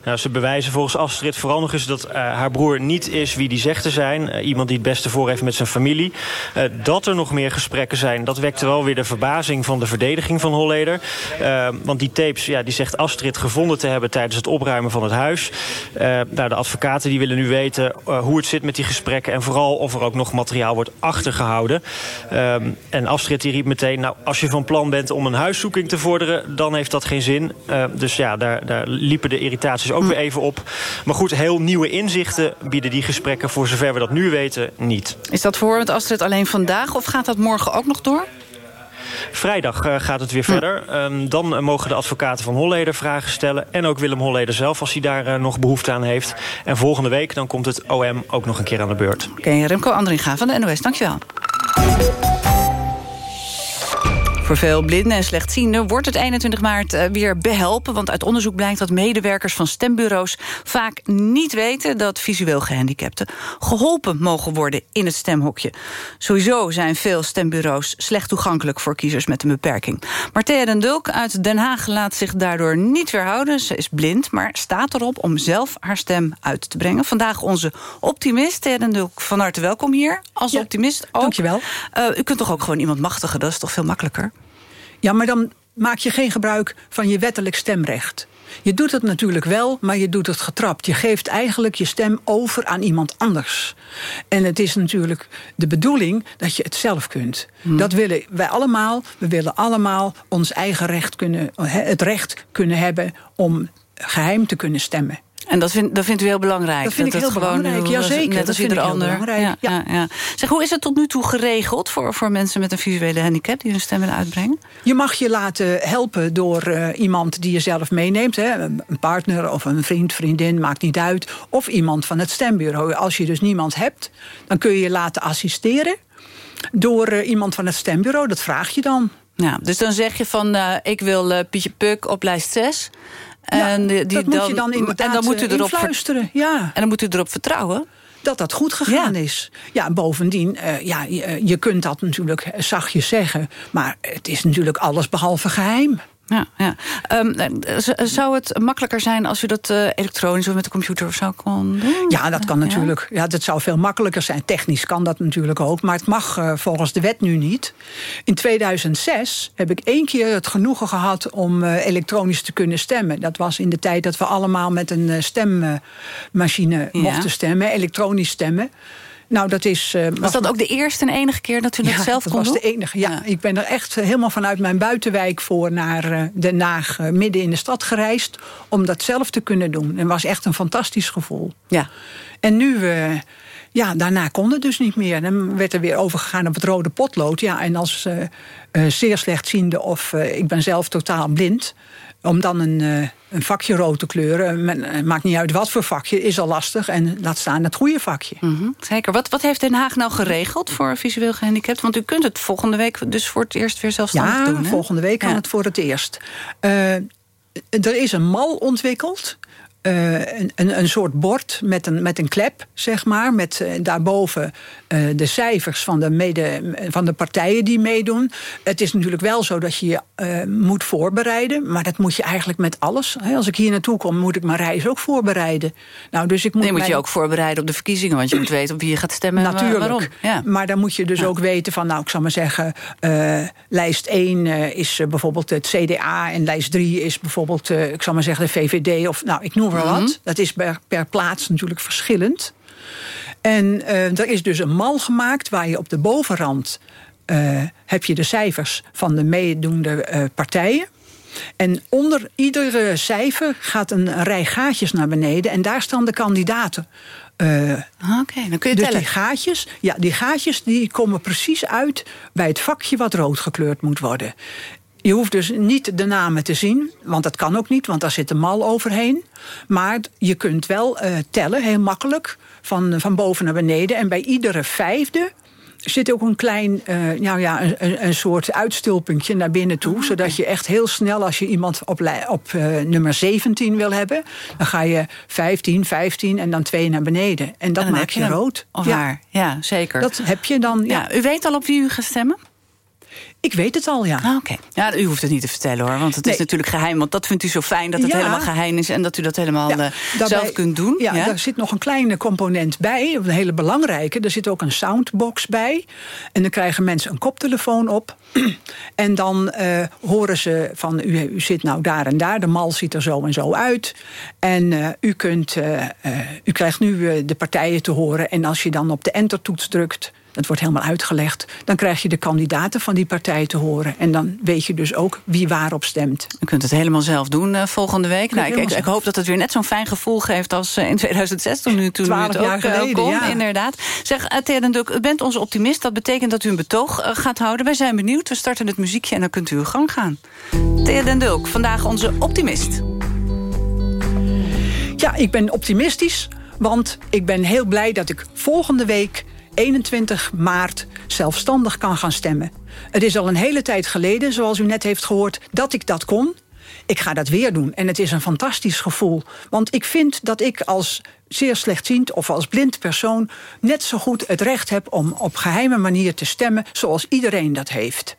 Nou, ze bewijzen volgens Astrid vooral nog eens dat uh, haar broer niet is wie die zegt te zijn. Uh, iemand die het beste voor heeft met zijn familie. Uh, dat er nog meer gesprekken zijn, dat wekte wel weer de verbazing van de verdediging van Holleder. want die tapes, ja, die zegt Astrid gevonden te hebben tijdens het opruimen van het huis. nou, de advocaten die willen nu weten hoe het zit met die gesprekken. En vooral of er ook nog materiaal wordt achtergehouden. en Astrid die riep meteen, nou, als je van plan bent om een huiszoeking te vorderen, dan heeft dat geen zin. dus ja, daar, daar liepen de irritaties ook weer even op. Maar goed, heel nieuwe inzichten bieden die gesprekken... voor zover we dat nu weten, niet. Is dat voor met Astrid alleen vandaag of gaat dat morgen ook nog door? Vrijdag uh, gaat het weer hm. verder. Um, dan uh, mogen de advocaten van Holleder vragen stellen. En ook Willem Holleder zelf, als hij daar uh, nog behoefte aan heeft. En volgende week dan komt het OM ook nog een keer aan de beurt. Oké, okay, Remco Andringa van de NOS, dankjewel. Voor veel blinden en slechtzienden wordt het 21 maart eh, weer behelpen. Want uit onderzoek blijkt dat medewerkers van stembureaus... vaak niet weten dat visueel gehandicapten geholpen mogen worden in het stemhokje. Sowieso zijn veel stembureaus slecht toegankelijk voor kiezers met een beperking. Martea den Dulk uit Den Haag laat zich daardoor niet weerhouden. Ze is blind, maar staat erop om zelf haar stem uit te brengen. Vandaag onze optimist, Thea den Dulk. Van harte welkom hier als ja, optimist. Ook. Dankjewel. Uh, u kunt toch ook gewoon iemand machtigen, dat is toch veel makkelijker? Ja, maar dan maak je geen gebruik van je wettelijk stemrecht. Je doet het natuurlijk wel, maar je doet het getrapt. Je geeft eigenlijk je stem over aan iemand anders. En het is natuurlijk de bedoeling dat je het zelf kunt. Hmm. Dat willen wij allemaal. We willen allemaal ons eigen recht kunnen, het recht kunnen hebben om geheim te kunnen stemmen. En dat, vind, dat vindt u heel belangrijk? Dat vind dat ik heel belangrijk, jazeker. Net als ieder ander. Ja, ja. Ja, Zeg, hoe is het tot nu toe geregeld voor, voor mensen met een visuele handicap... die hun stem willen uitbrengen? Je mag je laten helpen door uh, iemand die je zelf meeneemt. Hè. Een partner of een vriend, vriendin, maakt niet uit. Of iemand van het stembureau. Als je dus niemand hebt, dan kun je je laten assisteren... door uh, iemand van het stembureau, dat vraag je dan. Ja, dus dan zeg je van, uh, ik wil Pietje Puk op lijst 6... En, die, dat dan, moet je dan inderdaad en dan moet u erop fluisteren. Ja. En dan moet u erop vertrouwen dat dat goed gegaan ja. is. Ja, bovendien, uh, ja, je, je, kunt dat natuurlijk zachtjes zeggen... maar het is natuurlijk alles behalve geheim. Ja, ja. Um, zou het makkelijker zijn als u dat uh, elektronisch of met de computer of zo kon doen? Ja, dat kan natuurlijk. Ja, dat zou veel makkelijker zijn. Technisch kan dat natuurlijk ook, maar het mag uh, volgens de wet nu niet. In 2006 heb ik één keer het genoegen gehad om uh, elektronisch te kunnen stemmen. Dat was in de tijd dat we allemaal met een stemmachine ja. mochten stemmen, elektronisch stemmen. Nou, dat is... eh, Was dat ook de eerste en enige keer dat u dat ja, zelf dat kon was doen? de enige. Ja. ik ben er echt helemaal vanuit mijn buitenwijk voor naar eh, Den Haag, eh, midden in de stad gereisd, om dat zelf te kunnen doen. En was echt een fantastisch gevoel. Ja. En nu, ja, daarna kon het dus niet meer. Dan werd er weer overgegaan op het rode potlood. Ja, en als zeer slechtziende of ik ben zelf totaal blind, om dan een, eh, een vakje rood te kleuren, men- eh, maakt niet uit wat voor vakje, is al lastig. En laat staan het goede vakje. Mhm, Zeker. Wat, wat heeft Den Haag nou geregeld voor visueel gehandicapten? Want u kunt het volgende week dus voor het eerst weer zelfstandig ja, doen. hè? volgende week kan Ja. het voor het eerst. Eh, er is een mal ontwikkeld. Eh, een, een, een soort bord met een, met een klep, zeg maar. Met eh, daarboven eh, de cijfers van de, mede, van de partijen die meedoen. Het is natuurlijk wel zo dat je je moet voorbereiden. Maar dat moet je eigenlijk met alles. Hè. Als ik hier naartoe kom, moet ik mijn reis ook voorbereiden. Nou, dus ik moet Nee, moet je ook voorbereiden op de verkiezingen, want je moet weten op wie je gaat stemmen en Natuurlijk. waarom. Ja. Maar dan moet je dus ook weten van, nou, ik zal maar zeggen, lijst 1 eh, is bijvoorbeeld het CDA en lijst 3 is bijvoorbeeld, ik zal maar zeggen, de VVD of nou, ik noem maar Mhm. wat. Dat is per, per plaats natuurlijk verschillend. En eh, er is dus een mal gemaakt waar je op de bovenrand eh, heb je de cijfers van de meedoende eh, partijen. En onder iedere cijfer gaat een rij gaatjes naar beneden. En daar staan de kandidaten. Eh, Oké, dan kun je dus tellen. die gaatjes, ja, die gaatjes die komen precies uit bij het vakje wat rood gekleurd moet worden. Je hoeft dus niet de namen te zien, want dat kan ook niet, want daar zit een mal overheen. Maar je kunt wel eh, tellen, heel makkelijk, van, van boven naar beneden. En bij iedere vijfde zit ook een klein, eh, nou ja, een, een, soort uitstulpuntje naar binnen toe. Zodat je echt heel snel, als je iemand op, op eh, nummer 17 wil hebben... dan ga je 15, 15 en dan twee naar beneden. En dat En maak je rood. Of ja. Ja, zeker. Dat heb je dan, ja. Ja, u weet al op wie u gaat stemmen? Ik weet het al, ja. Ah, Oké. Ja, u hoeft het niet te vertellen hoor, want het is natuurlijk geheim. Want dat vindt u zo fijn dat het Ja. helemaal geheim is en dat u dat helemaal eh, Daarbij- zelf kunt doen. Ja, daar zit nog een kleine component bij, een hele belangrijke. Er zit ook een soundbox bij. En dan krijgen mensen een koptelefoon op. En dan eh, horen ze van, u, u zit nou daar en daar, de mal ziet er zo en zo uit. En eh, u, kunt, eh, eh, u krijgt nu eh, de partijen te horen. En als je dan op de entertoets drukt, dat wordt helemaal uitgelegd... dan krijg je de kandidaten van die partij te horen. En dan weet je dus ook wie waarop stemt. U kunt het helemaal zelf doen eh, volgende week. Nou, ik, ik, hoop dat het weer net zo'n fijn gevoel geeft als eh, in 2006 toen u, toen u het ook jaar eh, geleden, kon. ja. Inderdaad. Zeg, Duk, u bent onze optimist. Dat betekent dat u een betoog gaat houden. Wij zijn benieuwd. We starten het muziekje en dan kunt u uw gang gaan. Thea den Dulk, vandaag onze optimist. Ja, ik ben optimistisch, want ik ben heel blij dat ik volgende week 21 maart zelfstandig kan gaan stemmen. Het is al een hele tijd geleden, zoals u net heeft gehoord, dat ik dat kon. Ik ga dat weer doen en het is een fantastisch gevoel. Want ik vind dat ik als zeer slechtziend of als blind persoon... net zo goed het recht heb om op geheime manier te stemmen... zoals iedereen dat heeft.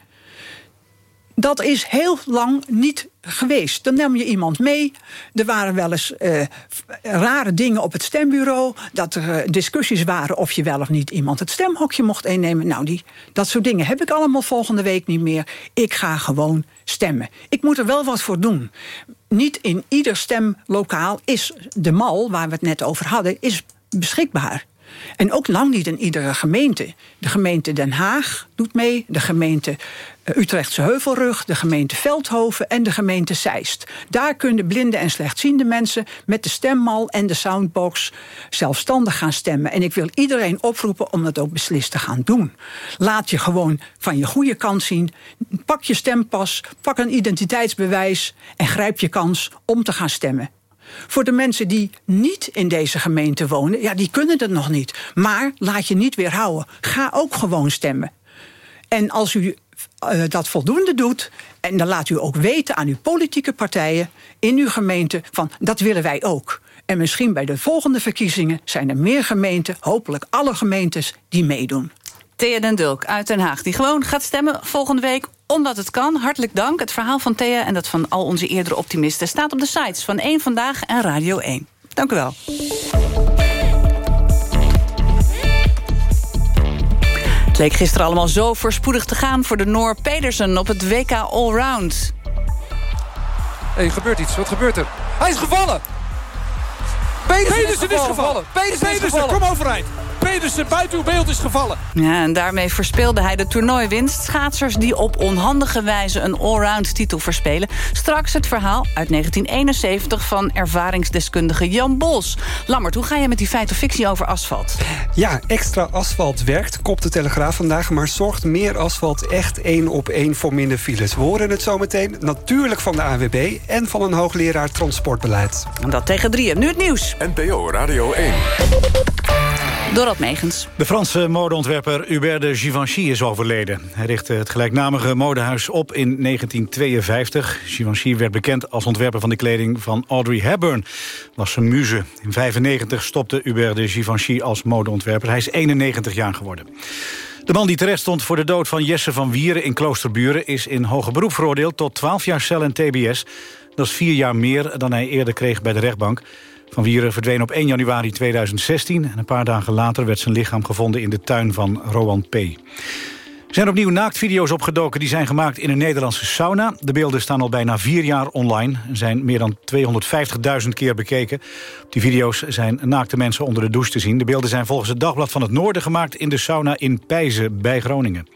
Dat is heel lang niet geweest. Dan nam je iemand mee. Er waren wel eens eh, rare dingen op het stembureau. Dat er eh, discussies waren of je wel of niet iemand het stemhokje mocht innemen. Nou, die, dat soort dingen heb ik allemaal volgende week niet meer. Ik ga gewoon stemmen. Ik moet er wel wat voor doen. Niet in ieder stemlokaal is de mal, waar we het net over hadden, is beschikbaar. En ook lang niet in iedere gemeente. De gemeente Den Haag doet mee, de gemeente eh, Utrechtse Heuvelrug, de gemeente Veldhoven en de gemeente Zeist. Daar kunnen blinde en slechtziende mensen met de stemmal en de soundbox zelfstandig gaan stemmen. En ik wil iedereen oproepen om dat ook beslist te gaan doen. Laat je gewoon van je goede kant zien. Pak je stempas, pak een identiteitsbewijs en grijp je kans om te gaan stemmen. Voor de mensen die niet in deze gemeente wonen, ja, die kunnen het nog niet. Maar laat je niet weerhouden. Ga ook gewoon stemmen. En als u eh, dat voldoende doet, en dan laat u ook weten aan uw politieke partijen in uw gemeente van dat willen wij ook. En misschien bij de volgende verkiezingen zijn er meer gemeenten, hopelijk alle gemeentes, die meedoen. Thea den Dulk uit Den Haag, die gewoon gaat stemmen volgende week omdat het kan. Hartelijk dank. Het verhaal van Thea en dat van al onze eerdere optimisten... staat op de sites van 1 Vandaag en Radio 1. Dank u wel. Het leek gisteren allemaal zo voorspoedig te gaan voor de Noor Pedersen op het WK Allround. Hé, gebeurt iets. Wat gebeurt er? Hij is gevallen! Pedersen, Pedersen is gevallen. Pedersen, is Pedersen, gevallen. kom overeind. Pedersen buiten uw beeld is gevallen. Ja, en daarmee verspeelde hij de toernooiwinst. Schaatsers die op onhandige wijze een allround titel verspelen. Straks het verhaal uit 1971 van ervaringsdeskundige Jan Bos. Lammert, hoe ga je met die feit of fictie over asfalt? Ja, extra asfalt werkt, kopt de Telegraaf vandaag... maar zorgt meer asfalt echt één op één voor minder files. We horen het zometeen natuurlijk van de AWB... en van een hoogleraar transportbeleid. En dat tegen drieën. Nu het nieuws. NPO Radio 1. Dorot Megens. De Franse modeontwerper Hubert de Givenchy is overleden. Hij richtte het gelijknamige modehuis op in 1952. Givenchy werd bekend als ontwerper van de kleding van Audrey Hepburn. Was zijn muze. In 1995 stopte Hubert de Givenchy als modeontwerper. Hij is 91 jaar geworden. De man die terecht stond voor de dood van Jesse van Wieren in Kloosterburen... is in hoger beroep veroordeeld tot 12 jaar cel en tbs. Dat is vier jaar meer dan hij eerder kreeg bij de rechtbank. Van Wieren verdween op 1 januari 2016... en een paar dagen later werd zijn lichaam gevonden in de tuin van Rowan P. Er zijn opnieuw naaktvideo's opgedoken die zijn gemaakt in een Nederlandse sauna. De beelden staan al bijna vier jaar online en zijn meer dan 250.000 keer bekeken. Op die video's zijn naakte mensen onder de douche te zien. De beelden zijn volgens het Dagblad van het Noorden gemaakt in de sauna in Pijzen bij Groningen.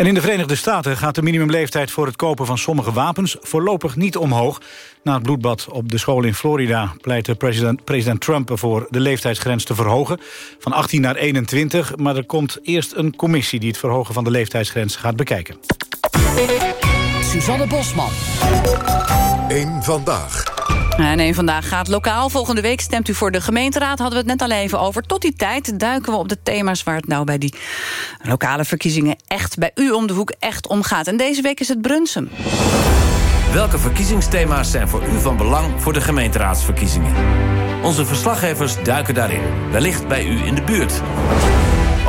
En in de Verenigde Staten gaat de minimumleeftijd voor het kopen van sommige wapens voorlopig niet omhoog. Na het bloedbad op de school in Florida pleitte president, president Trump ervoor de leeftijdsgrens te verhogen. Van 18 naar 21, maar er komt eerst een commissie die het verhogen van de leeftijdsgrens gaat bekijken. Suzanne Bosman. Eén vandaag. En één vandaag gaat lokaal. Volgende week stemt u voor de gemeenteraad. Hadden we het net al even over. Tot die tijd duiken we op de thema's waar het nou bij die lokale verkiezingen echt bij u om de hoek echt om gaat. En deze week is het Brunsum. Welke verkiezingsthema's zijn voor u van belang voor de gemeenteraadsverkiezingen? Onze verslaggevers duiken daarin, wellicht bij u in de buurt.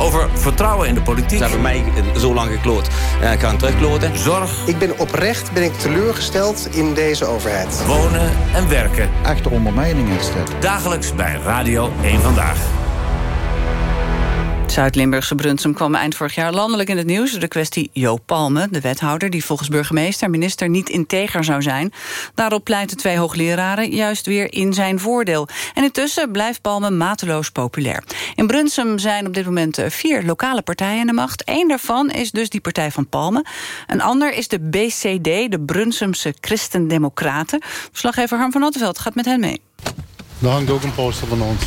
Over vertrouwen in de politiek. Ze hebben mij zo lang gekloot. Ik ga hem terugkloten. Zorg. Ik ben oprecht ben ik teleurgesteld in deze overheid. Wonen en werken. Echte ondermijning is dit. Dagelijks bij Radio 1 Vandaag. Zuid-Limburgse Brunsum kwam eind vorig jaar landelijk in het nieuws... door de kwestie Jo Palme, de wethouder... die volgens burgemeester en minister niet integer zou zijn. Daarop pleiten twee hoogleraren juist weer in zijn voordeel. En intussen blijft Palme mateloos populair. In Brunsum zijn op dit moment eh, vier lokale partijen in de macht. Eén daarvan is dus die partij van Palme. Een ander is de BCD, de Brunsumse Christendemocraten. Verslaggever Harm van Attenveld gaat met hen mee. Daar hangt ook een poster van ons.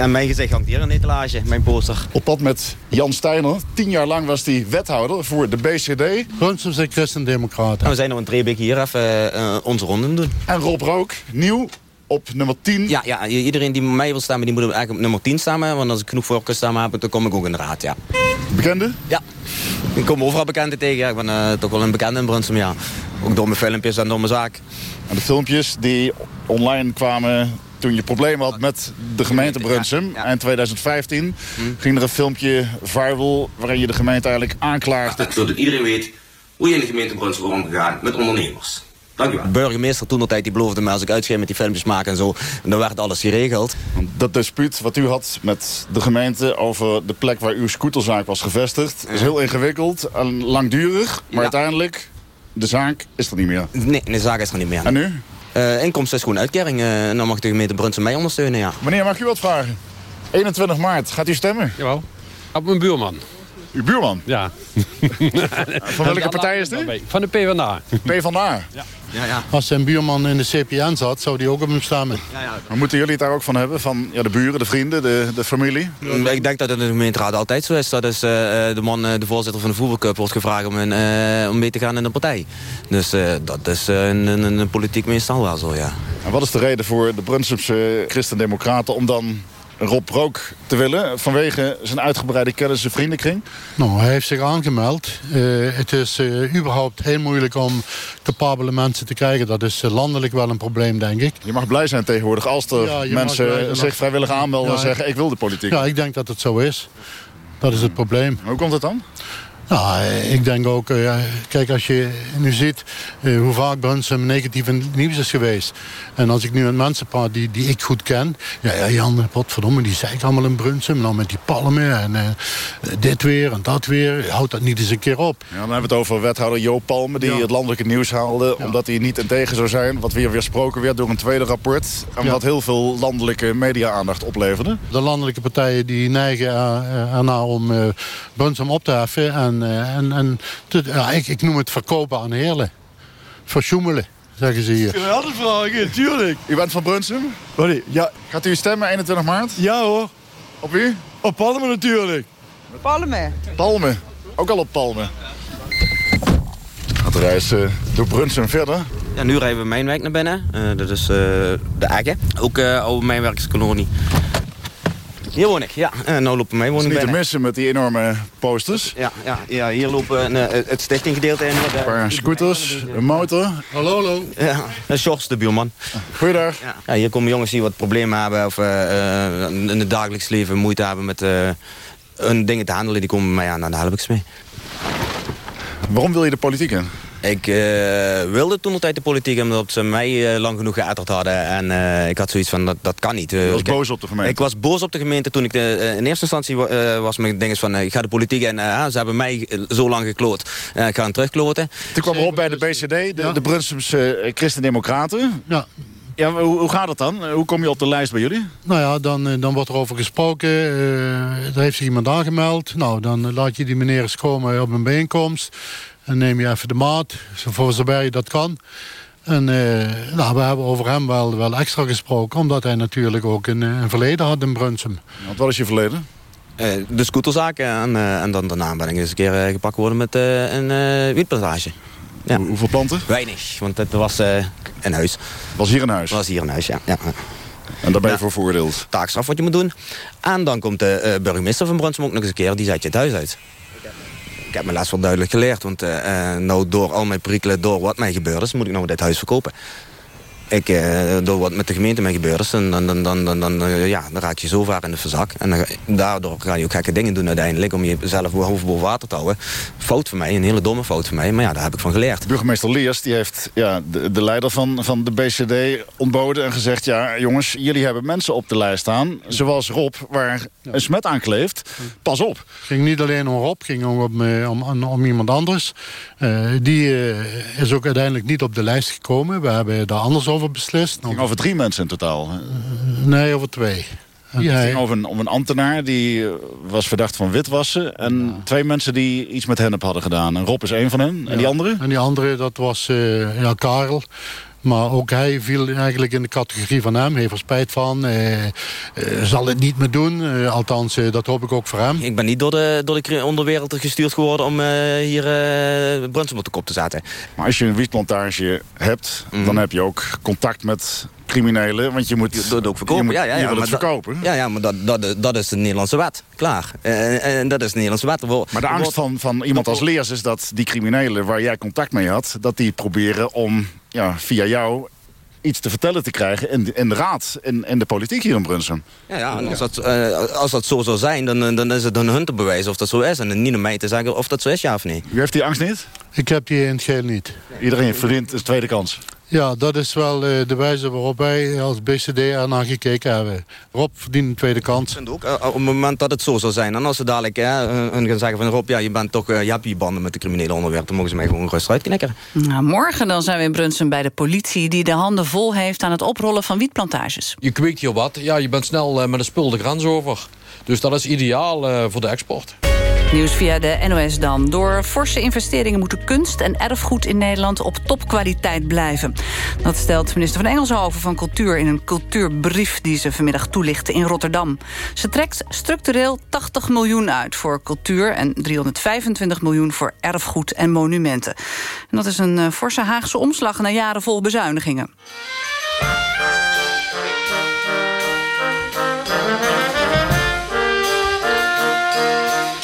Ja, mijn gezicht hangt hier een etalage, mijn poster. Op pad met Jan Steiner. Tien jaar lang was hij wethouder voor de BCD. Brunsumse Christendemocraten. En we zijn nog een Trebeek hier even uh, onze ronde doen. En Rob Rook, nieuw op nummer 10. Ja, ja, iedereen die met mij wil staan, die moet eigenlijk op nummer 10 staan. Want als ik genoeg voorkeur staan heb, dan kom ik ook in de raad, ja. Bekende? Ja. Ik kom overal bekenden tegen. Ja. Ik ben uh, toch wel een bekende in Brunsum, ja. Ook door mijn filmpjes en door mijn zaak. En de filmpjes die online kwamen toen je problemen had met de gemeente Brunsum. Ja, ja. Eind 2015 ging er een filmpje viral... waarin je de gemeente eigenlijk aanklaagde. Zodat iedereen weet hoe je in de gemeente Brunsum wordt omgegaan met ondernemers. Dank u wel. De burgemeester toen tijd die beloofde me als ik uitging met die filmpjes maken en zo. En dan werd alles geregeld. Dat dispuut wat u had met de gemeente over de plek waar uw scooterzaak was gevestigd... is heel ingewikkeld en langdurig. Maar uiteindelijk, de zaak is er niet meer. Nee, de zaak is er niet meer. En nu? Uh, inkomsten is gewoon uitkering. Uh, en dan mag de gemeente Brunsum mij ondersteunen, ja. Wanneer mag u wat vragen? 21 maart. Gaat u stemmen? Jawel. Op mijn buurman. Uw buurman? Ja. Van welke partij is die? Van de PvdA. PvdA? Ja. Ja, ja. Als zijn buurman in de CPN zat, zou die ook op hem stemmen. Ja, ja. Maar moeten jullie het daar ook van hebben? Van ja, de buren, de vrienden, de, de familie? Ik denk dat het in de gemeenteraad altijd zo is. Dat is uh, de man, de voorzitter van de voetbalcup, wordt gevraagd om, een, uh, om mee te gaan in de partij. Dus uh, dat is in, in, in de politiek meestal wel zo, ja. En wat is de reden voor de Brunsumse Christendemocraten om dan Rob Rook te willen... vanwege zijn uitgebreide kennis- en vriendenkring? Nou, hij heeft zich aangemeld. Uh, het is uh, überhaupt heel moeilijk om capabele mensen te krijgen. Dat is uh, landelijk wel een probleem, denk ik. Je mag blij zijn tegenwoordig als er ja, mensen zich vrijwillig aanmelden... Ja, en zeggen, ik wil de politiek. Ja, ik denk dat het zo is. Dat is het probleem. Hoe komt het dan? Nou, ik denk ook, eh, kijk, als je nu ziet eh, hoe vaak Brunsum negatief in het nieuws is geweest. En als ik nu met mensen praat die, die ik goed ken. Ja, ja Jan, potverdomme, die zei ik allemaal in Brunsum. Nou, met die palmen en eh, dit weer en dat weer. Houd dat niet eens een keer op. Ja, dan hebben we het over wethouder Joop Palme... die het landelijke nieuws haalde omdat hij niet tegen zou zijn. Wat weer weersproken werd door een tweede rapport. En wat heel veel landelijke media-aandacht opleverde. De landelijke partijen die neigen er- er- ernaar om Brunsum op te heffen. En, eh, en, en ja, ik, ik noem het verkopen aan heerlen. Versjoemelen, zeggen ze hier. We altijd vragen, tuurlijk. U bent van Brunsum? Ja. Gaat u stemmen 21 maart? Ja hoor. Op wie? Op Palme natuurlijk. Palme. Palme. Ook al op Palme. Gaat de reis door Brunsum verder. Ja, nu rijden we mijn wijk naar binnen. Eh, dat is eh, de Egge. Ook uh, oude mijnwerkerskolonie. Hier woon ik, ja. En nou lopen mijn woning niet te missen met die enorme posters. Ja, ja, ja hier lopen eh, het stichtinggedeelte in. Een paar scooters, een motor. Hallo, hallo. Ja, en Sjors, de buurman. Goeiedag. Ja, hier komen jongens die wat problemen hebben... of eh, eh, in het dagelijks leven moeite hebben met eh, hun dingen te handelen. Die komen bij mij aan, nou, daar help ik ze mee. Waarom wil je de politiek in? Ik eh, wilde toen altijd de politiek omdat ze mij eh, lang genoeg geëtterd hadden. En eh, ik had zoiets van, dat, dat kan niet. Je was ik- boos op de gemeente. Ik was boos op de gemeente toen ik de, in eerste instantie wa- eh, was mijn ding is van... ik ga de politiek in, eh, ze hebben mij zo lang gekloot. Eh, ik ga hem terugkloten. Toen kwam erop bij de BCD, de, de Brunsumse eh, Christen-Democraten. Ja. Ja, hoe, hoe gaat het dan? Hoe kom je op de lijst bij jullie? Nou ja, dan, dan wordt er over gesproken. eh, er heeft zich iemand aangemeld. Nou, dan laat je die meneer eens komen op een bijeenkomst. En neem je even de maat, voor zover je dat kan. En eh, nou, we hebben over hem wel, wel extra gesproken... omdat hij natuurlijk ook een, eh, een verleden had in Brunsum. Want wat is je verleden? Eh, de scooterzaken en, en dan daarna ben ik eens een keer gepakt worden met eh, een eh wietplantage. Ja. hoeveel planten? Weinig, want het was eh in huis. Was hier in huis? Was hier in huis, ja. ja. En daar ben je voor veroordeeld? Taakstraf wat je moet doen. En dan komt de eh, burgemeester van Brunsum ook nog eens een keer, die zet je het huis uit. Ik heb me laatst wel duidelijk geleerd, want eh, eh, nou door al mijn perikelen, door wat mij gebeurd is, moet ik nou dit huis verkopen. Ik, eh, door wat met de gemeente mee gebeurd is, dan, dan, dan, dan, dan, dan, eh, ja, dan raak je zo vaak in de verzak. En dan, daardoor ga je ook gekke dingen doen uiteindelijk, om jezelf hoofd boven water te houden. Fout van mij, een hele domme fout van mij, maar ja, daar heb ik van geleerd. Burgemeester Leers die heeft ja, de, de leider van, van de BCD ontboden en gezegd... ja, jongens, jullie hebben mensen op de lijst staan, zoals Rob, waar een smet aan kleeft. Pas op. Het ging niet alleen om Rob, het ging ook om, eh, om, om, om iemand anders. Eh, die is ook uiteindelijk niet op de lijst gekomen. We hebben daar anders over beslist. Het ging over drie mensen in totaal. Nee, over twee. Het Ja, ging over een, om een ambtenaar die eh, was verdacht van witwassen... en twee mensen die iets met hennep hadden gedaan. En Rob is één van hen. En die andere? En die andere, dat was eh, ja, Karel. Maar ook hij viel eigenlijk in de categorie van hem. Heeft er spijt van. eh, eh, zal het niet meer doen. Eh, althans, dat hoop ik ook voor hem. Ik ben niet door de, door de onderwereld gestuurd geworden om eh, hier eh Brunsum op de kop te zetten. Maar als je een wietplantage hebt, dan heb je ook contact met criminelen. Want je moet, dat ook verkopen. je, moet, ja, ja, je ja, wil het maar dat- verkopen. Ja, ja maar dat, dat, dat is de Nederlandse wet. Klaar. En dat is de Nederlandse wet. Wo- Maar de angst van, van iemand als Leers is dat die criminelen waar jij contact mee had... dat die proberen om ja, via jou iets te vertellen te krijgen in de, in de raad, in, in de politiek hier in Brunsum. Ja, ja, en als, dat, eh, als dat zo zou zijn, dan, eh, dan is het aan hun te bewijzen of dat zo is. En niet aan mij te zeggen of dat zo is, ja of nee. U heeft die angst niet? Ik heb die in het geheel niet. Iedereen verdient een tweede kans. Ja, dat is wel eh, de wijze waarop wij als BCD ernaar gekeken hebben. Rob verdient een tweede kans. Ook, eh, op het moment dat het zo zou zijn. En als ze dadelijk eh, hun gaan zeggen van Rob, ja, je, bent toch, eh, je hebt hier banden met de criminele onderwerp. Dan mogen ze mij gewoon rustig uitknikkeren. Nou, morgen dan zijn we in Brunsum bij de politie... die de handen vol heeft aan het oprollen van wietplantages. Je kweekt hier wat. Ja, je bent snel met een spul de grens over. Dus dat is ideaal eh, voor de export. Nieuws via de NOS dan. Door forse investeringen moeten kunst en erfgoed in Nederland op topkwaliteit blijven. Dat stelt minister van Engelshoven van Cultuur in een cultuurbrief die ze vanmiddag toelichtte in Rotterdam. Ze trekt structureel 80 miljoen uit voor cultuur en 325 miljoen voor erfgoed en monumenten. En dat is een eh, forse Haagse omslag na jaren vol bezuinigingen.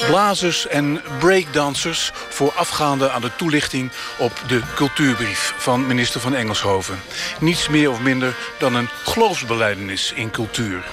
Blazers en breakdancers voorafgaande aan de toelichting op de cultuurbrief van minister van Engelshoven. Niets meer of minder dan een geloofsbeleidenis in cultuur.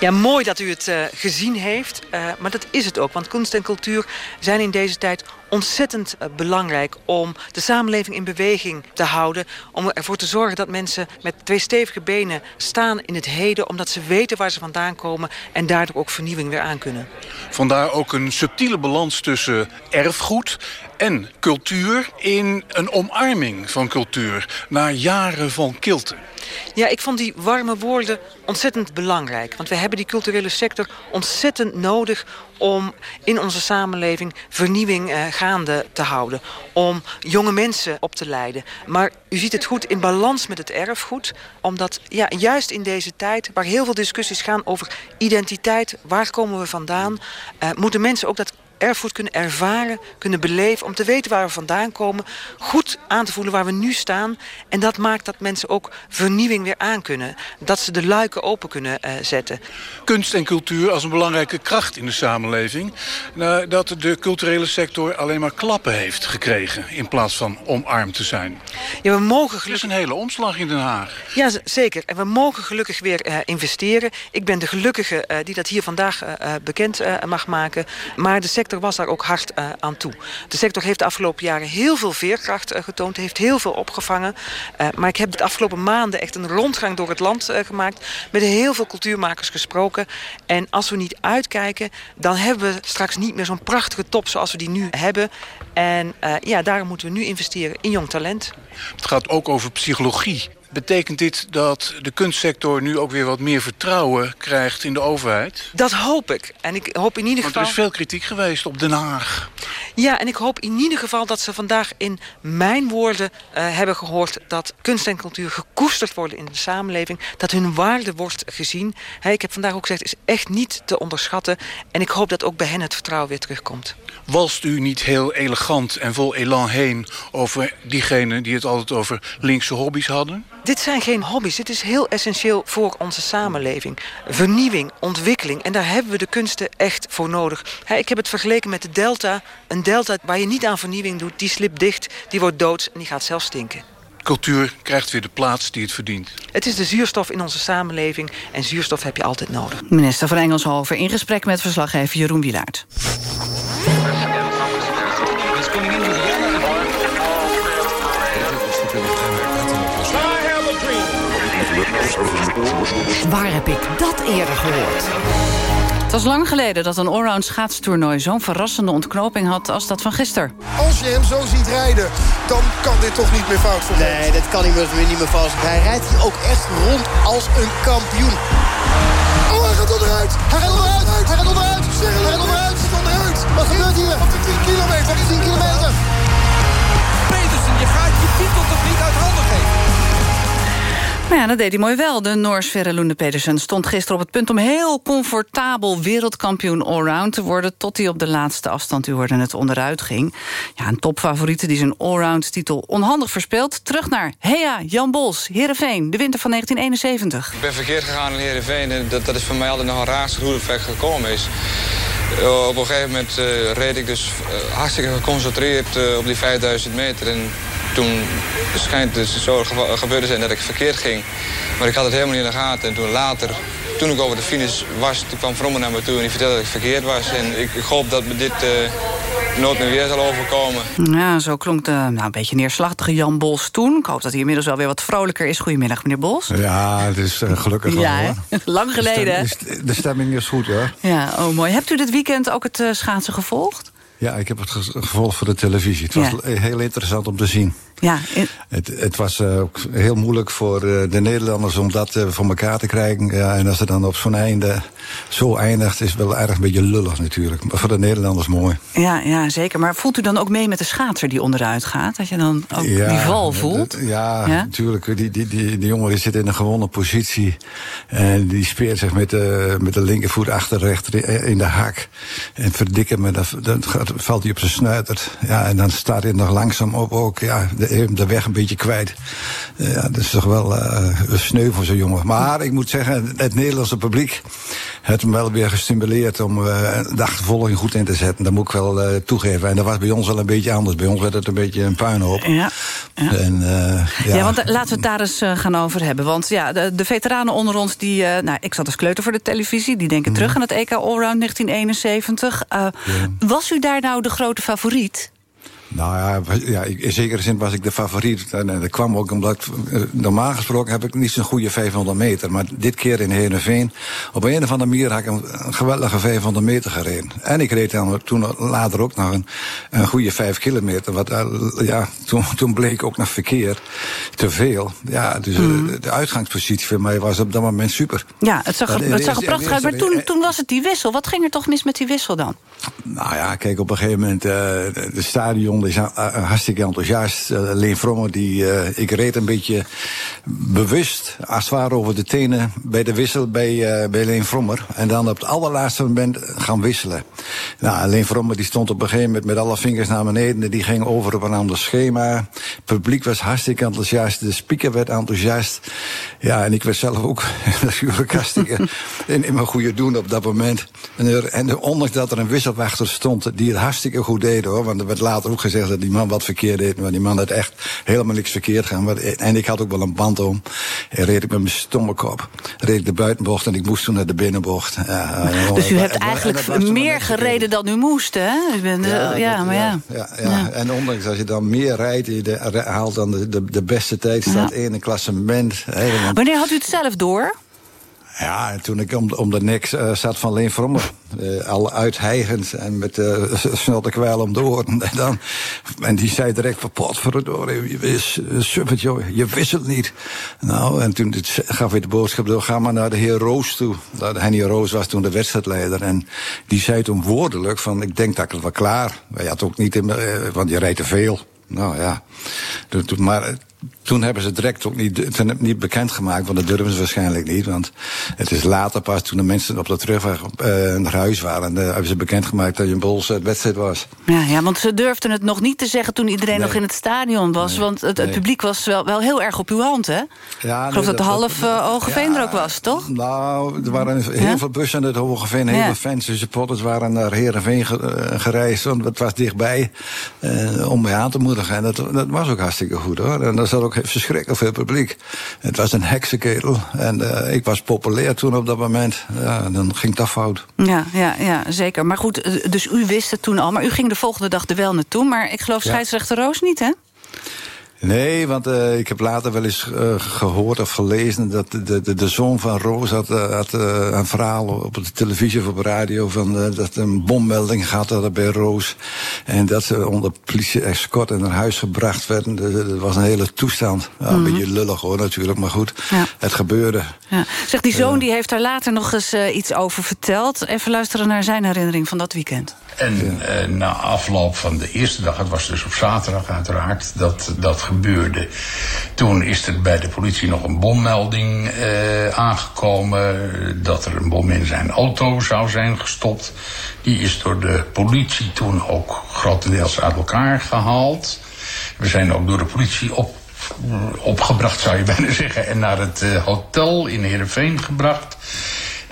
Ja, mooi dat u het uh, gezien heeft. Uh, maar dat is het ook. Want kunst en cultuur zijn in deze tijd ontzettend uh, belangrijk... om de samenleving in beweging te houden. Om ervoor te zorgen dat mensen met twee stevige benen staan in het heden... omdat ze weten waar ze vandaan komen... en daardoor ook vernieuwing weer aan kunnen. Vandaar ook een subtiele balans tussen erfgoed en cultuur... in een omarming van cultuur na jaren van kilte. Ja, ik vond die warme woorden ontzettend belangrijk. Want we hebben die culturele sector ontzettend nodig om in onze samenleving vernieuwing eh, gaande te houden. Om jonge mensen op te leiden. Maar u ziet het goed in balans met het erfgoed. Omdat ja, juist in deze tijd, waar heel veel discussies gaan over identiteit, waar komen we vandaan, uh, moeten mensen ook dat erfgoed kunnen ervaren, kunnen beleven... om te weten waar we vandaan komen, goed aan te voelen waar we nu staan. En dat maakt dat mensen ook vernieuwing weer aan kunnen. Dat ze de luiken open kunnen uh, zetten. Kunst en cultuur als een belangrijke kracht in de samenleving. Dat de culturele sector alleen maar klappen heeft gekregen... in plaats van omarmd te zijn. Ja, we mogen gelukkig... is een hele omslag in Den Haag. Ja, zeker. En we mogen gelukkig weer uh, investeren. Ik ben de gelukkige uh, die dat hier vandaag bekend mag maken. Maar de sector sector was daar ook hard uh, aan toe. De sector heeft de afgelopen jaren heel veel veerkracht uh, getoond. Heeft heel veel opgevangen. Uh, maar ik heb de afgelopen maanden echt een rondgang door het land gemaakt. Met heel veel cultuurmakers gesproken. En als we niet uitkijken, dan hebben we straks niet meer zo'n prachtige top zoals we die nu hebben. En ja, daarom moeten we nu investeren in jong talent. Het gaat ook over psychologie. Betekent dit dat de kunstsector nu ook weer wat meer vertrouwen krijgt in de overheid? Dat hoop ik. En ik hoop in ieder Want geval... er is veel kritiek geweest op Den Haag. Ja, en ik hoop in ieder geval dat ze vandaag in mijn woorden uh, hebben gehoord... dat kunst en cultuur gekoesterd worden in de samenleving. Dat hun waarde wordt gezien. He, ik heb vandaag ook gezegd, is echt niet te onderschatten. En ik hoop dat ook bij hen het vertrouwen weer terugkomt. Walst u niet heel elegant en vol elan heen over diegenen die het altijd over linkse hobby's hadden? Dit zijn geen hobby's. Dit is heel essentieel voor onze samenleving. Vernieuwing, ontwikkeling. En daar hebben we de kunsten echt voor nodig. ik heb het vergeleken met de delta. Een delta waar je niet aan vernieuwing doet, die slipt dicht, die wordt dood en die gaat zelf stinken. Cultuur krijgt weer de plaats die het verdient. Het is de zuurstof in onze samenleving en zuurstof heb je altijd nodig. Minister van Engelshoven in gesprek met verslaggever Jeroen Wilaert. Waar heb ik dat eerder gehoord? Het was lang geleden dat een allround schaatstoernooi... zo'n verrassende ontknoping had als dat van gisteren. Als je hem zo ziet rijden, dan kan dit toch niet meer fout voor Nee, dat kan niet meer, niet meer vast. Hij rijdt hier ook echt rond als een kampioen. Oh, hij gaat onderuit! Hij gaat onderuit! Hij gaat onderuit! Hij gaat onderuit! Hij gaat onderuit! Wat gebeurt hier? Op de 10 kilometer! 10 kilometer! Petersen, je gaat je titel toch niet uit handen Maar ja, dat deed hij mooi wel. De Noors Verre Pedersen stond gisteren op het punt... om heel comfortabel wereldkampioen allround te worden... tot hij op de laatste afstand, u hoorde het, onderuit ging. Ja, een topfavoriete die zijn allround-titel onhandig verspeelt. Terug naar Hea, Jan Bols, Heerenveen, de winter van 1971. Ik ben verkeerd gegaan in Heerenveen... en dat, dat is voor mij altijd nog een raarste hoe het gekomen is. Op een gegeven moment uh, reed ik dus uh, hartstikke geconcentreerd op die 5000 meter... En toen schijnt het dus zo gebeurde zijn dat ik verkeerd ging. Maar ik had het helemaal niet in de gaten. En toen later, toen ik over de finish was, toen kwam Vromme naar me toe en die vertelde dat ik verkeerd was. En ik, ik hoop dat me dit nooit meer weer zal overkomen. Ja, zo klonk de nou, een beetje neerslachtige Jan Bos toen. Ik hoop dat hij inmiddels wel weer wat vrolijker is. Goedemiddag, meneer Bos. Ja, het is uh, gelukkig wel, ja, hoor. Lang geleden. De, stem, de stemming is goed, hoor. Ja, oh mooi. Hebt u dit weekend ook het uh, schaatsen gevolgd? Ja, ik heb het gevolgd voor de televisie. Het was ja. heel interessant om te zien. Ja, het, het, was uh, ook heel moeilijk voor uh, de Nederlanders om dat uh, voor elkaar te krijgen. Ja, en als het dan op zo'n einde zo eindigt, is het wel erg een beetje lullig natuurlijk. Maar voor de Nederlanders mooi. Ja, ja, zeker. Maar voelt u dan ook mee met de schaatser die onderuit gaat? Dat je dan ook ja, die val voelt? Ja, ja, natuurlijk. Die, die, die, die jongen die zit in een gewone positie. En die speert zich met de, met de linkervoet achterrecht in de hak. En verdikken me, dan, valt hij op zijn snuiter. Ja, en dan staat hij nog langzaam op ook. Ja, de, de weg een beetje kwijt. Ja, dat is toch wel uh, sneu voor zo'n jongen. Maar ik moet zeggen, het Nederlandse publiek heeft hem wel weer gestimuleerd om de achtervolging goed in te zetten. Dat moet ik wel toegeven. En dat was bij ons wel een beetje anders. Bij ons werd het een beetje een puinhoop. Ja, ja. En, ja. ja. want laten we het daar eens gaan over hebben. Want ja, de, de veteranen onder ons, die, nou, ik zat als kleuter voor de televisie... die denken mm. terug aan het EK Allround 1971. Was u daar nou de grote favoriet? Nou ja, ja, in zekere zin was ik de favoriet. En dat kwam ook omdat, eh, normaal gesproken heb ik niet zo'n goede 500 meter. Maar dit keer in Heerenveen, op een of andere manier had ik een, geweldige 500 meter gereden. En ik reed dan toen later ook nog een, een goede 5 kilometer. Wat, eh, ja, toen, toen bleek ook nog verkeer te veel. Ja, dus mm. de, de, uitgangspositie voor mij was op dat moment super. Ja, het zag, er, het zag er prachtig uit. Maar toen, toen was het die wissel. Wat ging er toch mis met die wissel dan? Nou ja, kijk, op een gegeven moment, uh, de, de is hartstikke enthousiast. Uh, Leen Frommer, die, uh, ik reed een beetje bewust, als het ware over de tenen, bij de wissel bij, uh, bij Leen Frommer. En dan op het allerlaatste moment gaan wisselen. Nou, Leen Frommer die stond op een gegeven moment met alle vingers naar beneden. Die ging over op een ander schema. Het publiek was hartstikke enthousiast. De speaker werd enthousiast. Ja, en ik werd zelf ook natuurlijk hartstikke in, in mijn goede doen op dat moment. En, er, en ondanks dat er een wisselwachter stond, die het hartstikke goed deed hoor. Want er werd later ook gezegd dat die man wat verkeerd deed. Maar die man had echt helemaal niks verkeerd gaan. En ik had ook wel een band om. En reed ik met mijn stomme kop. Reed ik de buitenbocht en ik moest toen naar de binnenbocht. Ja, dus u hebt eigenlijk meer gereden dan u moest, hè? U bent, ja, ja, maar ja. Ja, ja. En ondanks als je dan meer rijdt, je haalt dan de, de, de beste tijd, staat in een klassement. Wanneer had u het zelf door? Ja, toen ik om, om de nek uh, zat van Leen. Uh, al uithijgend en met uh, snotte kwijl om de. En, dan, en die zei direct van potverdorie, je, wist, je wisselt niet. Nou, en toen gaf hij de boodschap door, ga maar naar de heer Roos toe. Henny Roos was toen de wedstrijdleider. En die zei toen woordelijk van, ik denk dat ik het wel klaar. Hij had ook niet, in, want je rijdt te veel. Nou ja, maar toen hebben ze direct ook niet, niet bekendgemaakt, want dat durven ze waarschijnlijk niet. Want het is later pas, toen de mensen op de terugweg uh, naar huis waren... Uh, hebben ze bekendgemaakt dat je een bols uh, wedstrijd was. Ja, ja, want ze durfden het nog niet te zeggen toen iedereen nog in het stadion was. Want het, het publiek was wel, wel heel erg op uw hand, hè? Ja, ik geloof dat, de half uh, Hogeveen ja, er ook was, toch? Nou, er waren heel veel bussen het Hogeveen. Heel veel fans en supporters waren naar Heerenveen gereisd. Want het was dichtbij om mij aan te moedigen. En dat, dat was ook hartstikke goed, hoor. En er zat ook verschrikkelijk veel publiek. Het was een heksenketel. En uh, ik was populair toen op dat moment. Ja, dan ging dat fout. Ja, ja, ja, zeker. Maar goed, eh, dus u wist het toen al. Maar u ging de volgende dag er wel naartoe. Maar ik geloof scheidsrechter Roos niet, hè? Nee, want uh, ik heb later wel eens uh, gehoord of gelezen... dat de, de, de zoon van Roos had, uh, had een verhaal op de televisie of op de radio... Van, dat een bommelding gehad hadden bij Roos. En dat ze onder politie-escort naar huis gebracht werden. Dat was een hele toestand. Ja, Een mhm. beetje lullig hoor natuurlijk, maar goed. Ja. Het gebeurde. Ja. Zeg, die zoon die heeft daar later nog eens iets over verteld. Even luisteren naar zijn herinnering van dat weekend. En na afloop van de eerste dag, het was dus op zaterdag uiteraard... dat, dat gebeurde. Toen is er bij de politie nog een bommelding uh, aangekomen... dat er een bom in zijn auto zou zijn gestopt. Die is door de politie toen ook grotendeels uit elkaar gehaald. We zijn ook door de politie op, opgebracht, zou je bijna zeggen... en naar het uh, hotel in Heerenveen gebracht...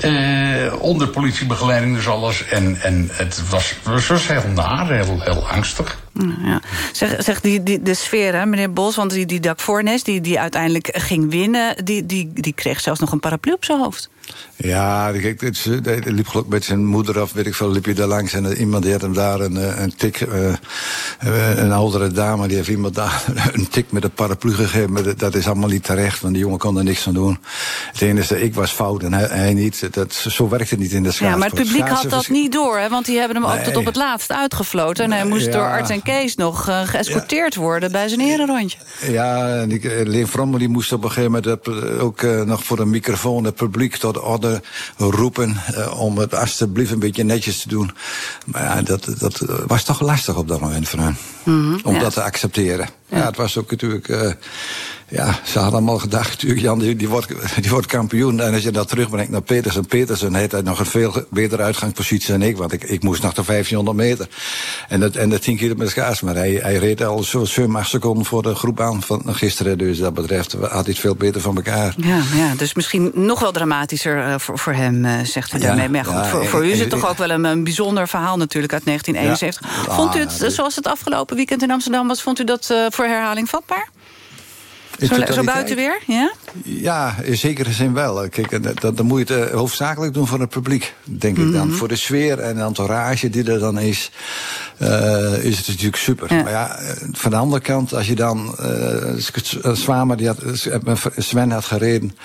Uh, onder politiebegeleiding dus alles. En, en het was, was heel naar, heel, heel angstig. Ja. Zeg, zeg die, die, de sfeer, hè, meneer Bos, want die, die Dak Fornes, die, die uiteindelijk ging winnen... Die, die, die kreeg zelfs nog een paraplu op zijn hoofd. Ja, kijk, het, het liep geluk met zijn moeder af, weet ik veel, liep je daar langs. En iemand die had hem daar een, eh, een tik, uh, een oudere dame, die heeft iemand daar een tik met een paraplu gegeven. Maar dat is allemaal niet terecht, want die jongen kon er niks aan doen. Het enige, ik was fout en hij, hij niet. Dat, zo werkt het niet in de schaats. Ja, maar het publiek had dat niet door, hè, want die hebben hem ook tot op het laatst uitgefloten. En hij moest door arts en Kees nog uh, geëscorteerd worden bij zijn herenrondje. Ja, en Leen Frommel die moest op een gegeven moment ook nog voor een microfoon het publiek tot orde roepen uh, om het alsjeblieft een beetje netjes te doen. Maar ja, dat, dat was toch lastig op dat moment voor hen. Mm -hmm, om ja. dat te accepteren. Ja, het was ook natuurlijk. eh, ja, ze hadden allemaal gedacht, natuurlijk, Jan, die, die, wordt, die wordt kampioen. En als je dat terugbrengt naar Petersen. Petersen heeft hij nog een veel betere uitgangspositie dan ik. Want ik, ik moest nog de 1500 meter. En, dat, en de 10 kilometer schaars. Maar hij, hij reed al zo 7, 8 seconden voor de groep aan van gisteren. Dus dat betreft had hij het veel beter van elkaar. Ja, ja, dus misschien nog wel dramatischer eh, voor, voor hem, eh, zegt u daarmee. Maar goed, ja, voor, en- voor u is en- het toch ook wel een, een bijzonder verhaal natuurlijk uit 1971. Ja. Vond u het, eh, zoals het afgelopen weekend in Amsterdam was... vond u dat voor herhaling vatbaar? Zo, zo buiten weer, ja? Ja, in zekere zin wel. Kijk, en dat, dat- dan moet je het eh, hoofdzakelijk doen voor het publiek, denk ik dan. Mhm. Voor de sfeer en de entourage die er dan is, eh, is het natuurlijk super. Maar ja, eh, van de andere kant, als je dan... Zwama, die had, Sven had gereden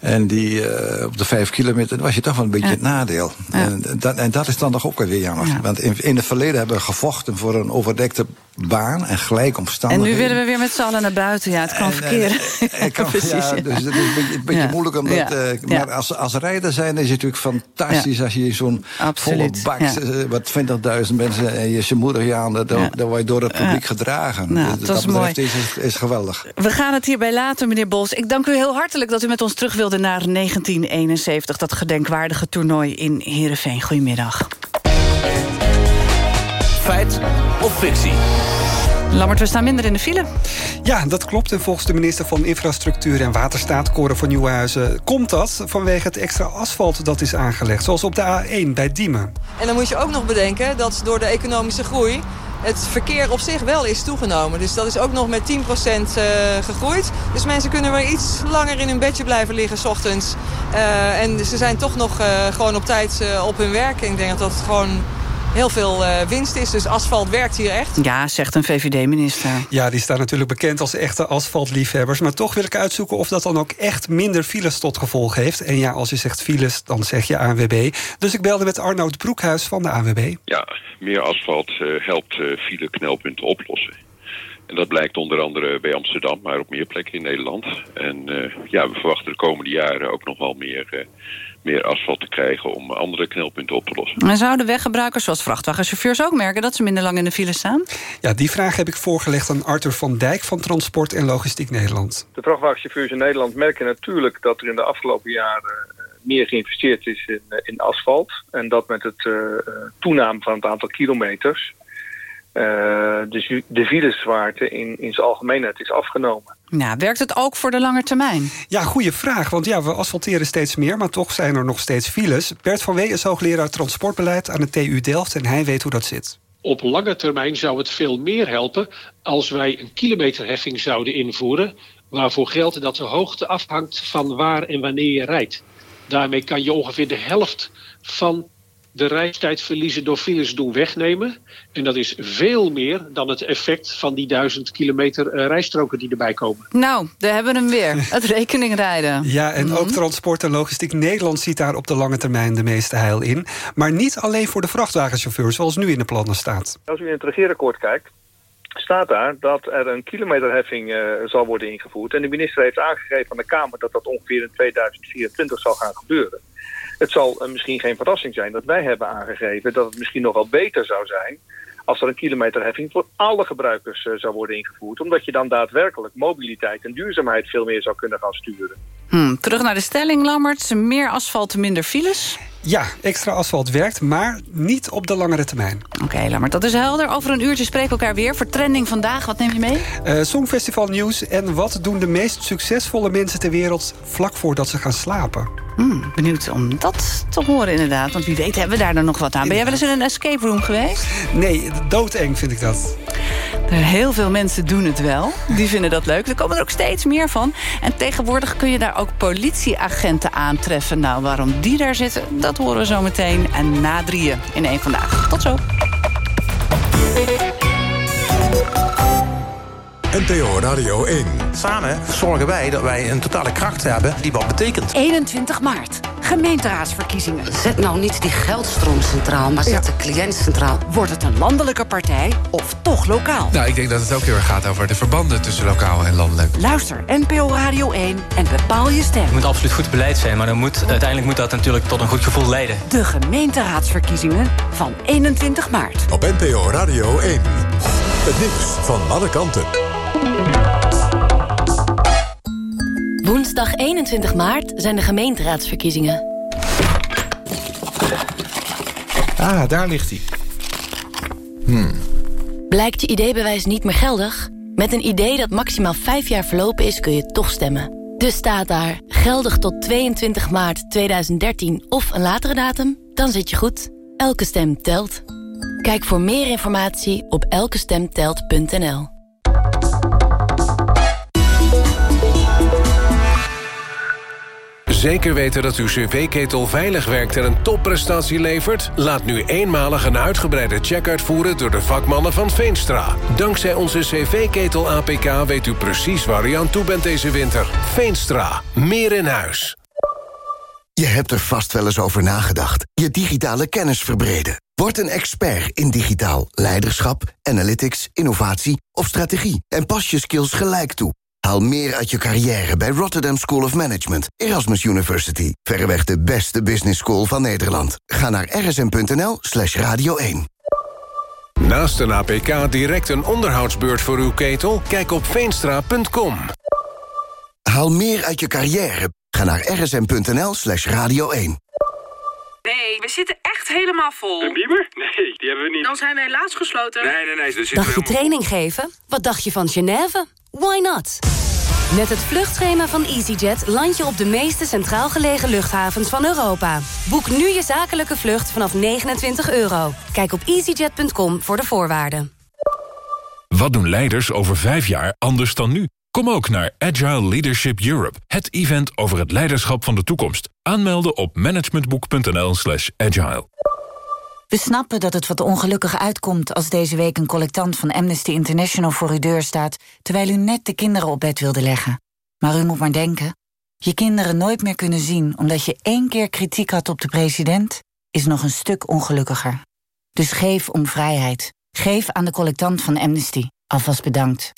en die op de vijf kilometer... dan was je toch wel een beetje het nadeel. En, dat, en dat is dan toch ook weer jammer. Want in, in het verleden hebben we gevochten voor een overdekte baan en gelijke En omstandigheden. nu willen we weer met z'n allen naar buiten. Ja, het kan verkeren. Ik kan, Precies, ja, ja. Dus het is een beetje, een beetje Ja. moeilijk om dat... Ja. eh, Ja. Maar als, als rijder zijn is het natuurlijk fantastisch... als je zo'n volle bak, ja. eh, wat 20.000 mensen... en je moedig je aan, dan, dan word je door het publiek gedragen. Nou, Dus dat is mooi. is, het- is geweldig. We gaan het hierbij laten, meneer Bos. Ik dank u heel hartelijk dat u met ons terug wilde naar 1971... dat gedenkwaardige toernooi in Heerenveen. Goedemiddag. Feit of fictie? Lammert, we staan minder in de file. Ja, dat klopt. En volgens de minister van Infrastructuur en Waterstaat, Cora van Nieuwenhuizen, komt dat vanwege het extra asfalt dat is aangelegd. Zoals op de A1 bij Diemen. En dan moet je ook nog bedenken dat door de economische groei het verkeer op zich wel is toegenomen. Dus dat is ook nog met 10% eh, gegroeid. Dus mensen kunnen weer iets langer in hun bedje blijven liggen s ochtends. Eh, en ze zijn toch nog eh, gewoon op tijd eh, op hun werk. En ik denk dat dat gewoon heel veel eh, winst is. Dus asfalt werkt hier echt. Ja, zegt een VVD-minister. Ja, die staan natuurlijk bekend als echte asfaltliefhebbers. Maar toch wil ik uitzoeken of dat dan ook echt minder files tot gevolg heeft. En ja, als je zegt files, dan zeg je ANWB. Dus ik belde met Arnoud Broekhuis van de ANWB. Ja, meer asfalt eh, helpt eh fileknelpunten oplossen. En dat blijkt onder andere bij Amsterdam, maar op meer plekken in Nederland. En eh, ja, we verwachten de komende jaren ook nog wel meer, eh, meer asfalt te krijgen om andere knelpunten op te lossen. En zouden weggebruikers zoals vrachtwagenchauffeurs ook merken... dat ze minder lang in de file staan? Ja, die vraag heb ik voorgelegd aan Arthur van Dijk van Transport en Logistiek Nederland. De vrachtwagenchauffeurs in Nederland merken natuurlijk dat er in de afgelopen jaren eh, meer geïnvesteerd is in, eh, in asfalt. En dat met het eh, eh, toename van het aantal kilometers eh, dus de fileszwaarte in, in zijn algemeenheid is afgenomen. Nou, werkt het ook voor de lange termijn? Ja, goede vraag. Want ja, we asfalteren steeds meer, maar toch zijn er nog steeds files. Bert van Wee is hoogleraar transportbeleid aan de TU Delft en hij weet hoe dat zit. Op lange termijn zou het veel meer helpen als wij een kilometerheffing zouden invoeren, waarvoor geldt dat de hoogte afhangt van waar en wanneer je rijdt. Daarmee kan je ongeveer de helft van de reistijd verliezen door files doen wegnemen. En dat is veel meer dan het effect van die duizend kilometer eh, rijstroken die erbij komen. Nou, daar hebben we hem weer. Het rekeningrijden. Ja, en Mhm. ook Transport en Logistiek Nederland ziet daar op de lange termijn de meeste heil in. Maar niet alleen voor de vrachtwagenchauffeurs, zoals nu in de plannen staat. Als u in het regeerakkoord kijkt, staat daar dat er een kilometerheffing eh, zal worden ingevoerd. En de minister heeft aangegeven aan de Kamer dat dat ongeveer in 2024 zal gaan gebeuren. Het zal eh, misschien geen verrassing zijn dat wij hebben aangegeven dat het misschien nog wel beter zou zijn als er een kilometerheffing voor alle gebruikers eh, zou worden ingevoerd. Omdat je dan daadwerkelijk mobiliteit en duurzaamheid veel meer zou kunnen gaan sturen. Hm, terug naar de stelling, Lammert. Meer asfalt, minder files. Ja, extra asfalt werkt, maar niet op de langere termijn. Oké, Lammert, dat is helder. Over een uurtje spreken we elkaar weer. Voor trending vandaag, wat neem je mee? Eh, Songfestival nieuws en wat doen de meest succesvolle mensen ter wereld vlak voordat ze gaan slapen? Hm, benieuwd om dat te horen inderdaad. Want wie weet hebben we daar dan nog wat aan. Ben jij wel eens in een escape room geweest? Nee, doodeng vind ik dat. Heel veel mensen doen het wel. Die vinden dat leuk. Er komen er ook steeds meer van. En tegenwoordig kun je daar ook politieagenten aantreffen. Nou, waarom die daar zitten, dat horen we zo meteen. En na drieën in één vandaag. Tot zo. NPO Radio 1. Samen zorgen wij dat wij een totale kracht hebben die wat betekent. 21 maart. Gemeenteraadsverkiezingen. Zet nou niet die geldstroom centraal, maar zet de cliënt centraal. Wordt het een landelijke partij of toch lokaal? Nou, ik denk dat het ook heel erg gaat over de verbanden tussen lokaal en landelijk. Luister NPO Radio 1 en bepaal je stem. Het moet absoluut goed beleid zijn, maar dan moet, uiteindelijk moet dat natuurlijk tot een goed gevoel leiden. De gemeenteraadsverkiezingen van 21 maart. Op NPO Radio 1. Het nieuws van alle kanten. Woensdag 21 maart zijn de gemeenteraadsverkiezingen. Ah, daar ligt hij. Hmm. Blijkt je ID-bewijs niet meer geldig? Met een idee dat maximaal 5 jaar verlopen is kun je toch stemmen. Dus staat daar, geldig tot 22 maart 2013 of een latere datum? Dan zit je goed. Elke stem telt. Kijk voor meer informatie op elkestemtelt.nl. Zeker weten dat uw cv-ketel veilig werkt en een topprestatie levert? Laat nu eenmalig een uitgebreide check uitvoeren door de vakmannen van Veenstra. Dankzij onze cv-ketel APK weet u precies waar u aan toe bent deze winter. Veenstra, meer in huis. Je hebt er vast wel eens over nagedacht. Je digitale kennis verbreden. Word een expert in digitaal leiderschap, analytics, innovatie of strategie. En pas je skills gelijk toe. Haal meer uit je carrière bij Rotterdam School of Management, Erasmus University. Verreweg de beste business school van Nederland. Ga naar rsm.nl slash radio 1. Naast een APK direct een onderhoudsbeurt voor uw ketel? Kijk op veenstra.com. Haal meer uit je carrière. Ga naar rsm.nl slash radio 1. Nee, we zitten echt helemaal vol. Een bieber? Nee, die hebben we niet. Dan zijn we helaas gesloten. Nee, nee, nee. Dus Dacht je training geven? Wat dacht je van Genève? Why not? Met het vluchtschema van EasyJet land je op de meeste centraal gelegen luchthavens van Europa. Boek nu je zakelijke vlucht vanaf 29 euro. Kijk op easyjet.com voor de voorwaarden. Wat doen leiders over vijf jaar anders dan nu? Kom ook naar Agile Leadership Europe, het event over het leiderschap van de toekomst. Aanmelden op managementboek.nl slash agile. We snappen dat het wat ongelukkig uitkomt als deze week een collectant van Amnesty International voor uw deur staat, terwijl u net de kinderen op bed wilde leggen. Maar u moet maar denken, je kinderen nooit meer kunnen zien omdat je één keer kritiek had op de president, is nog een stuk ongelukkiger. Dus geef om vrijheid. Geef aan de collectant van Amnesty. Alvast bedankt.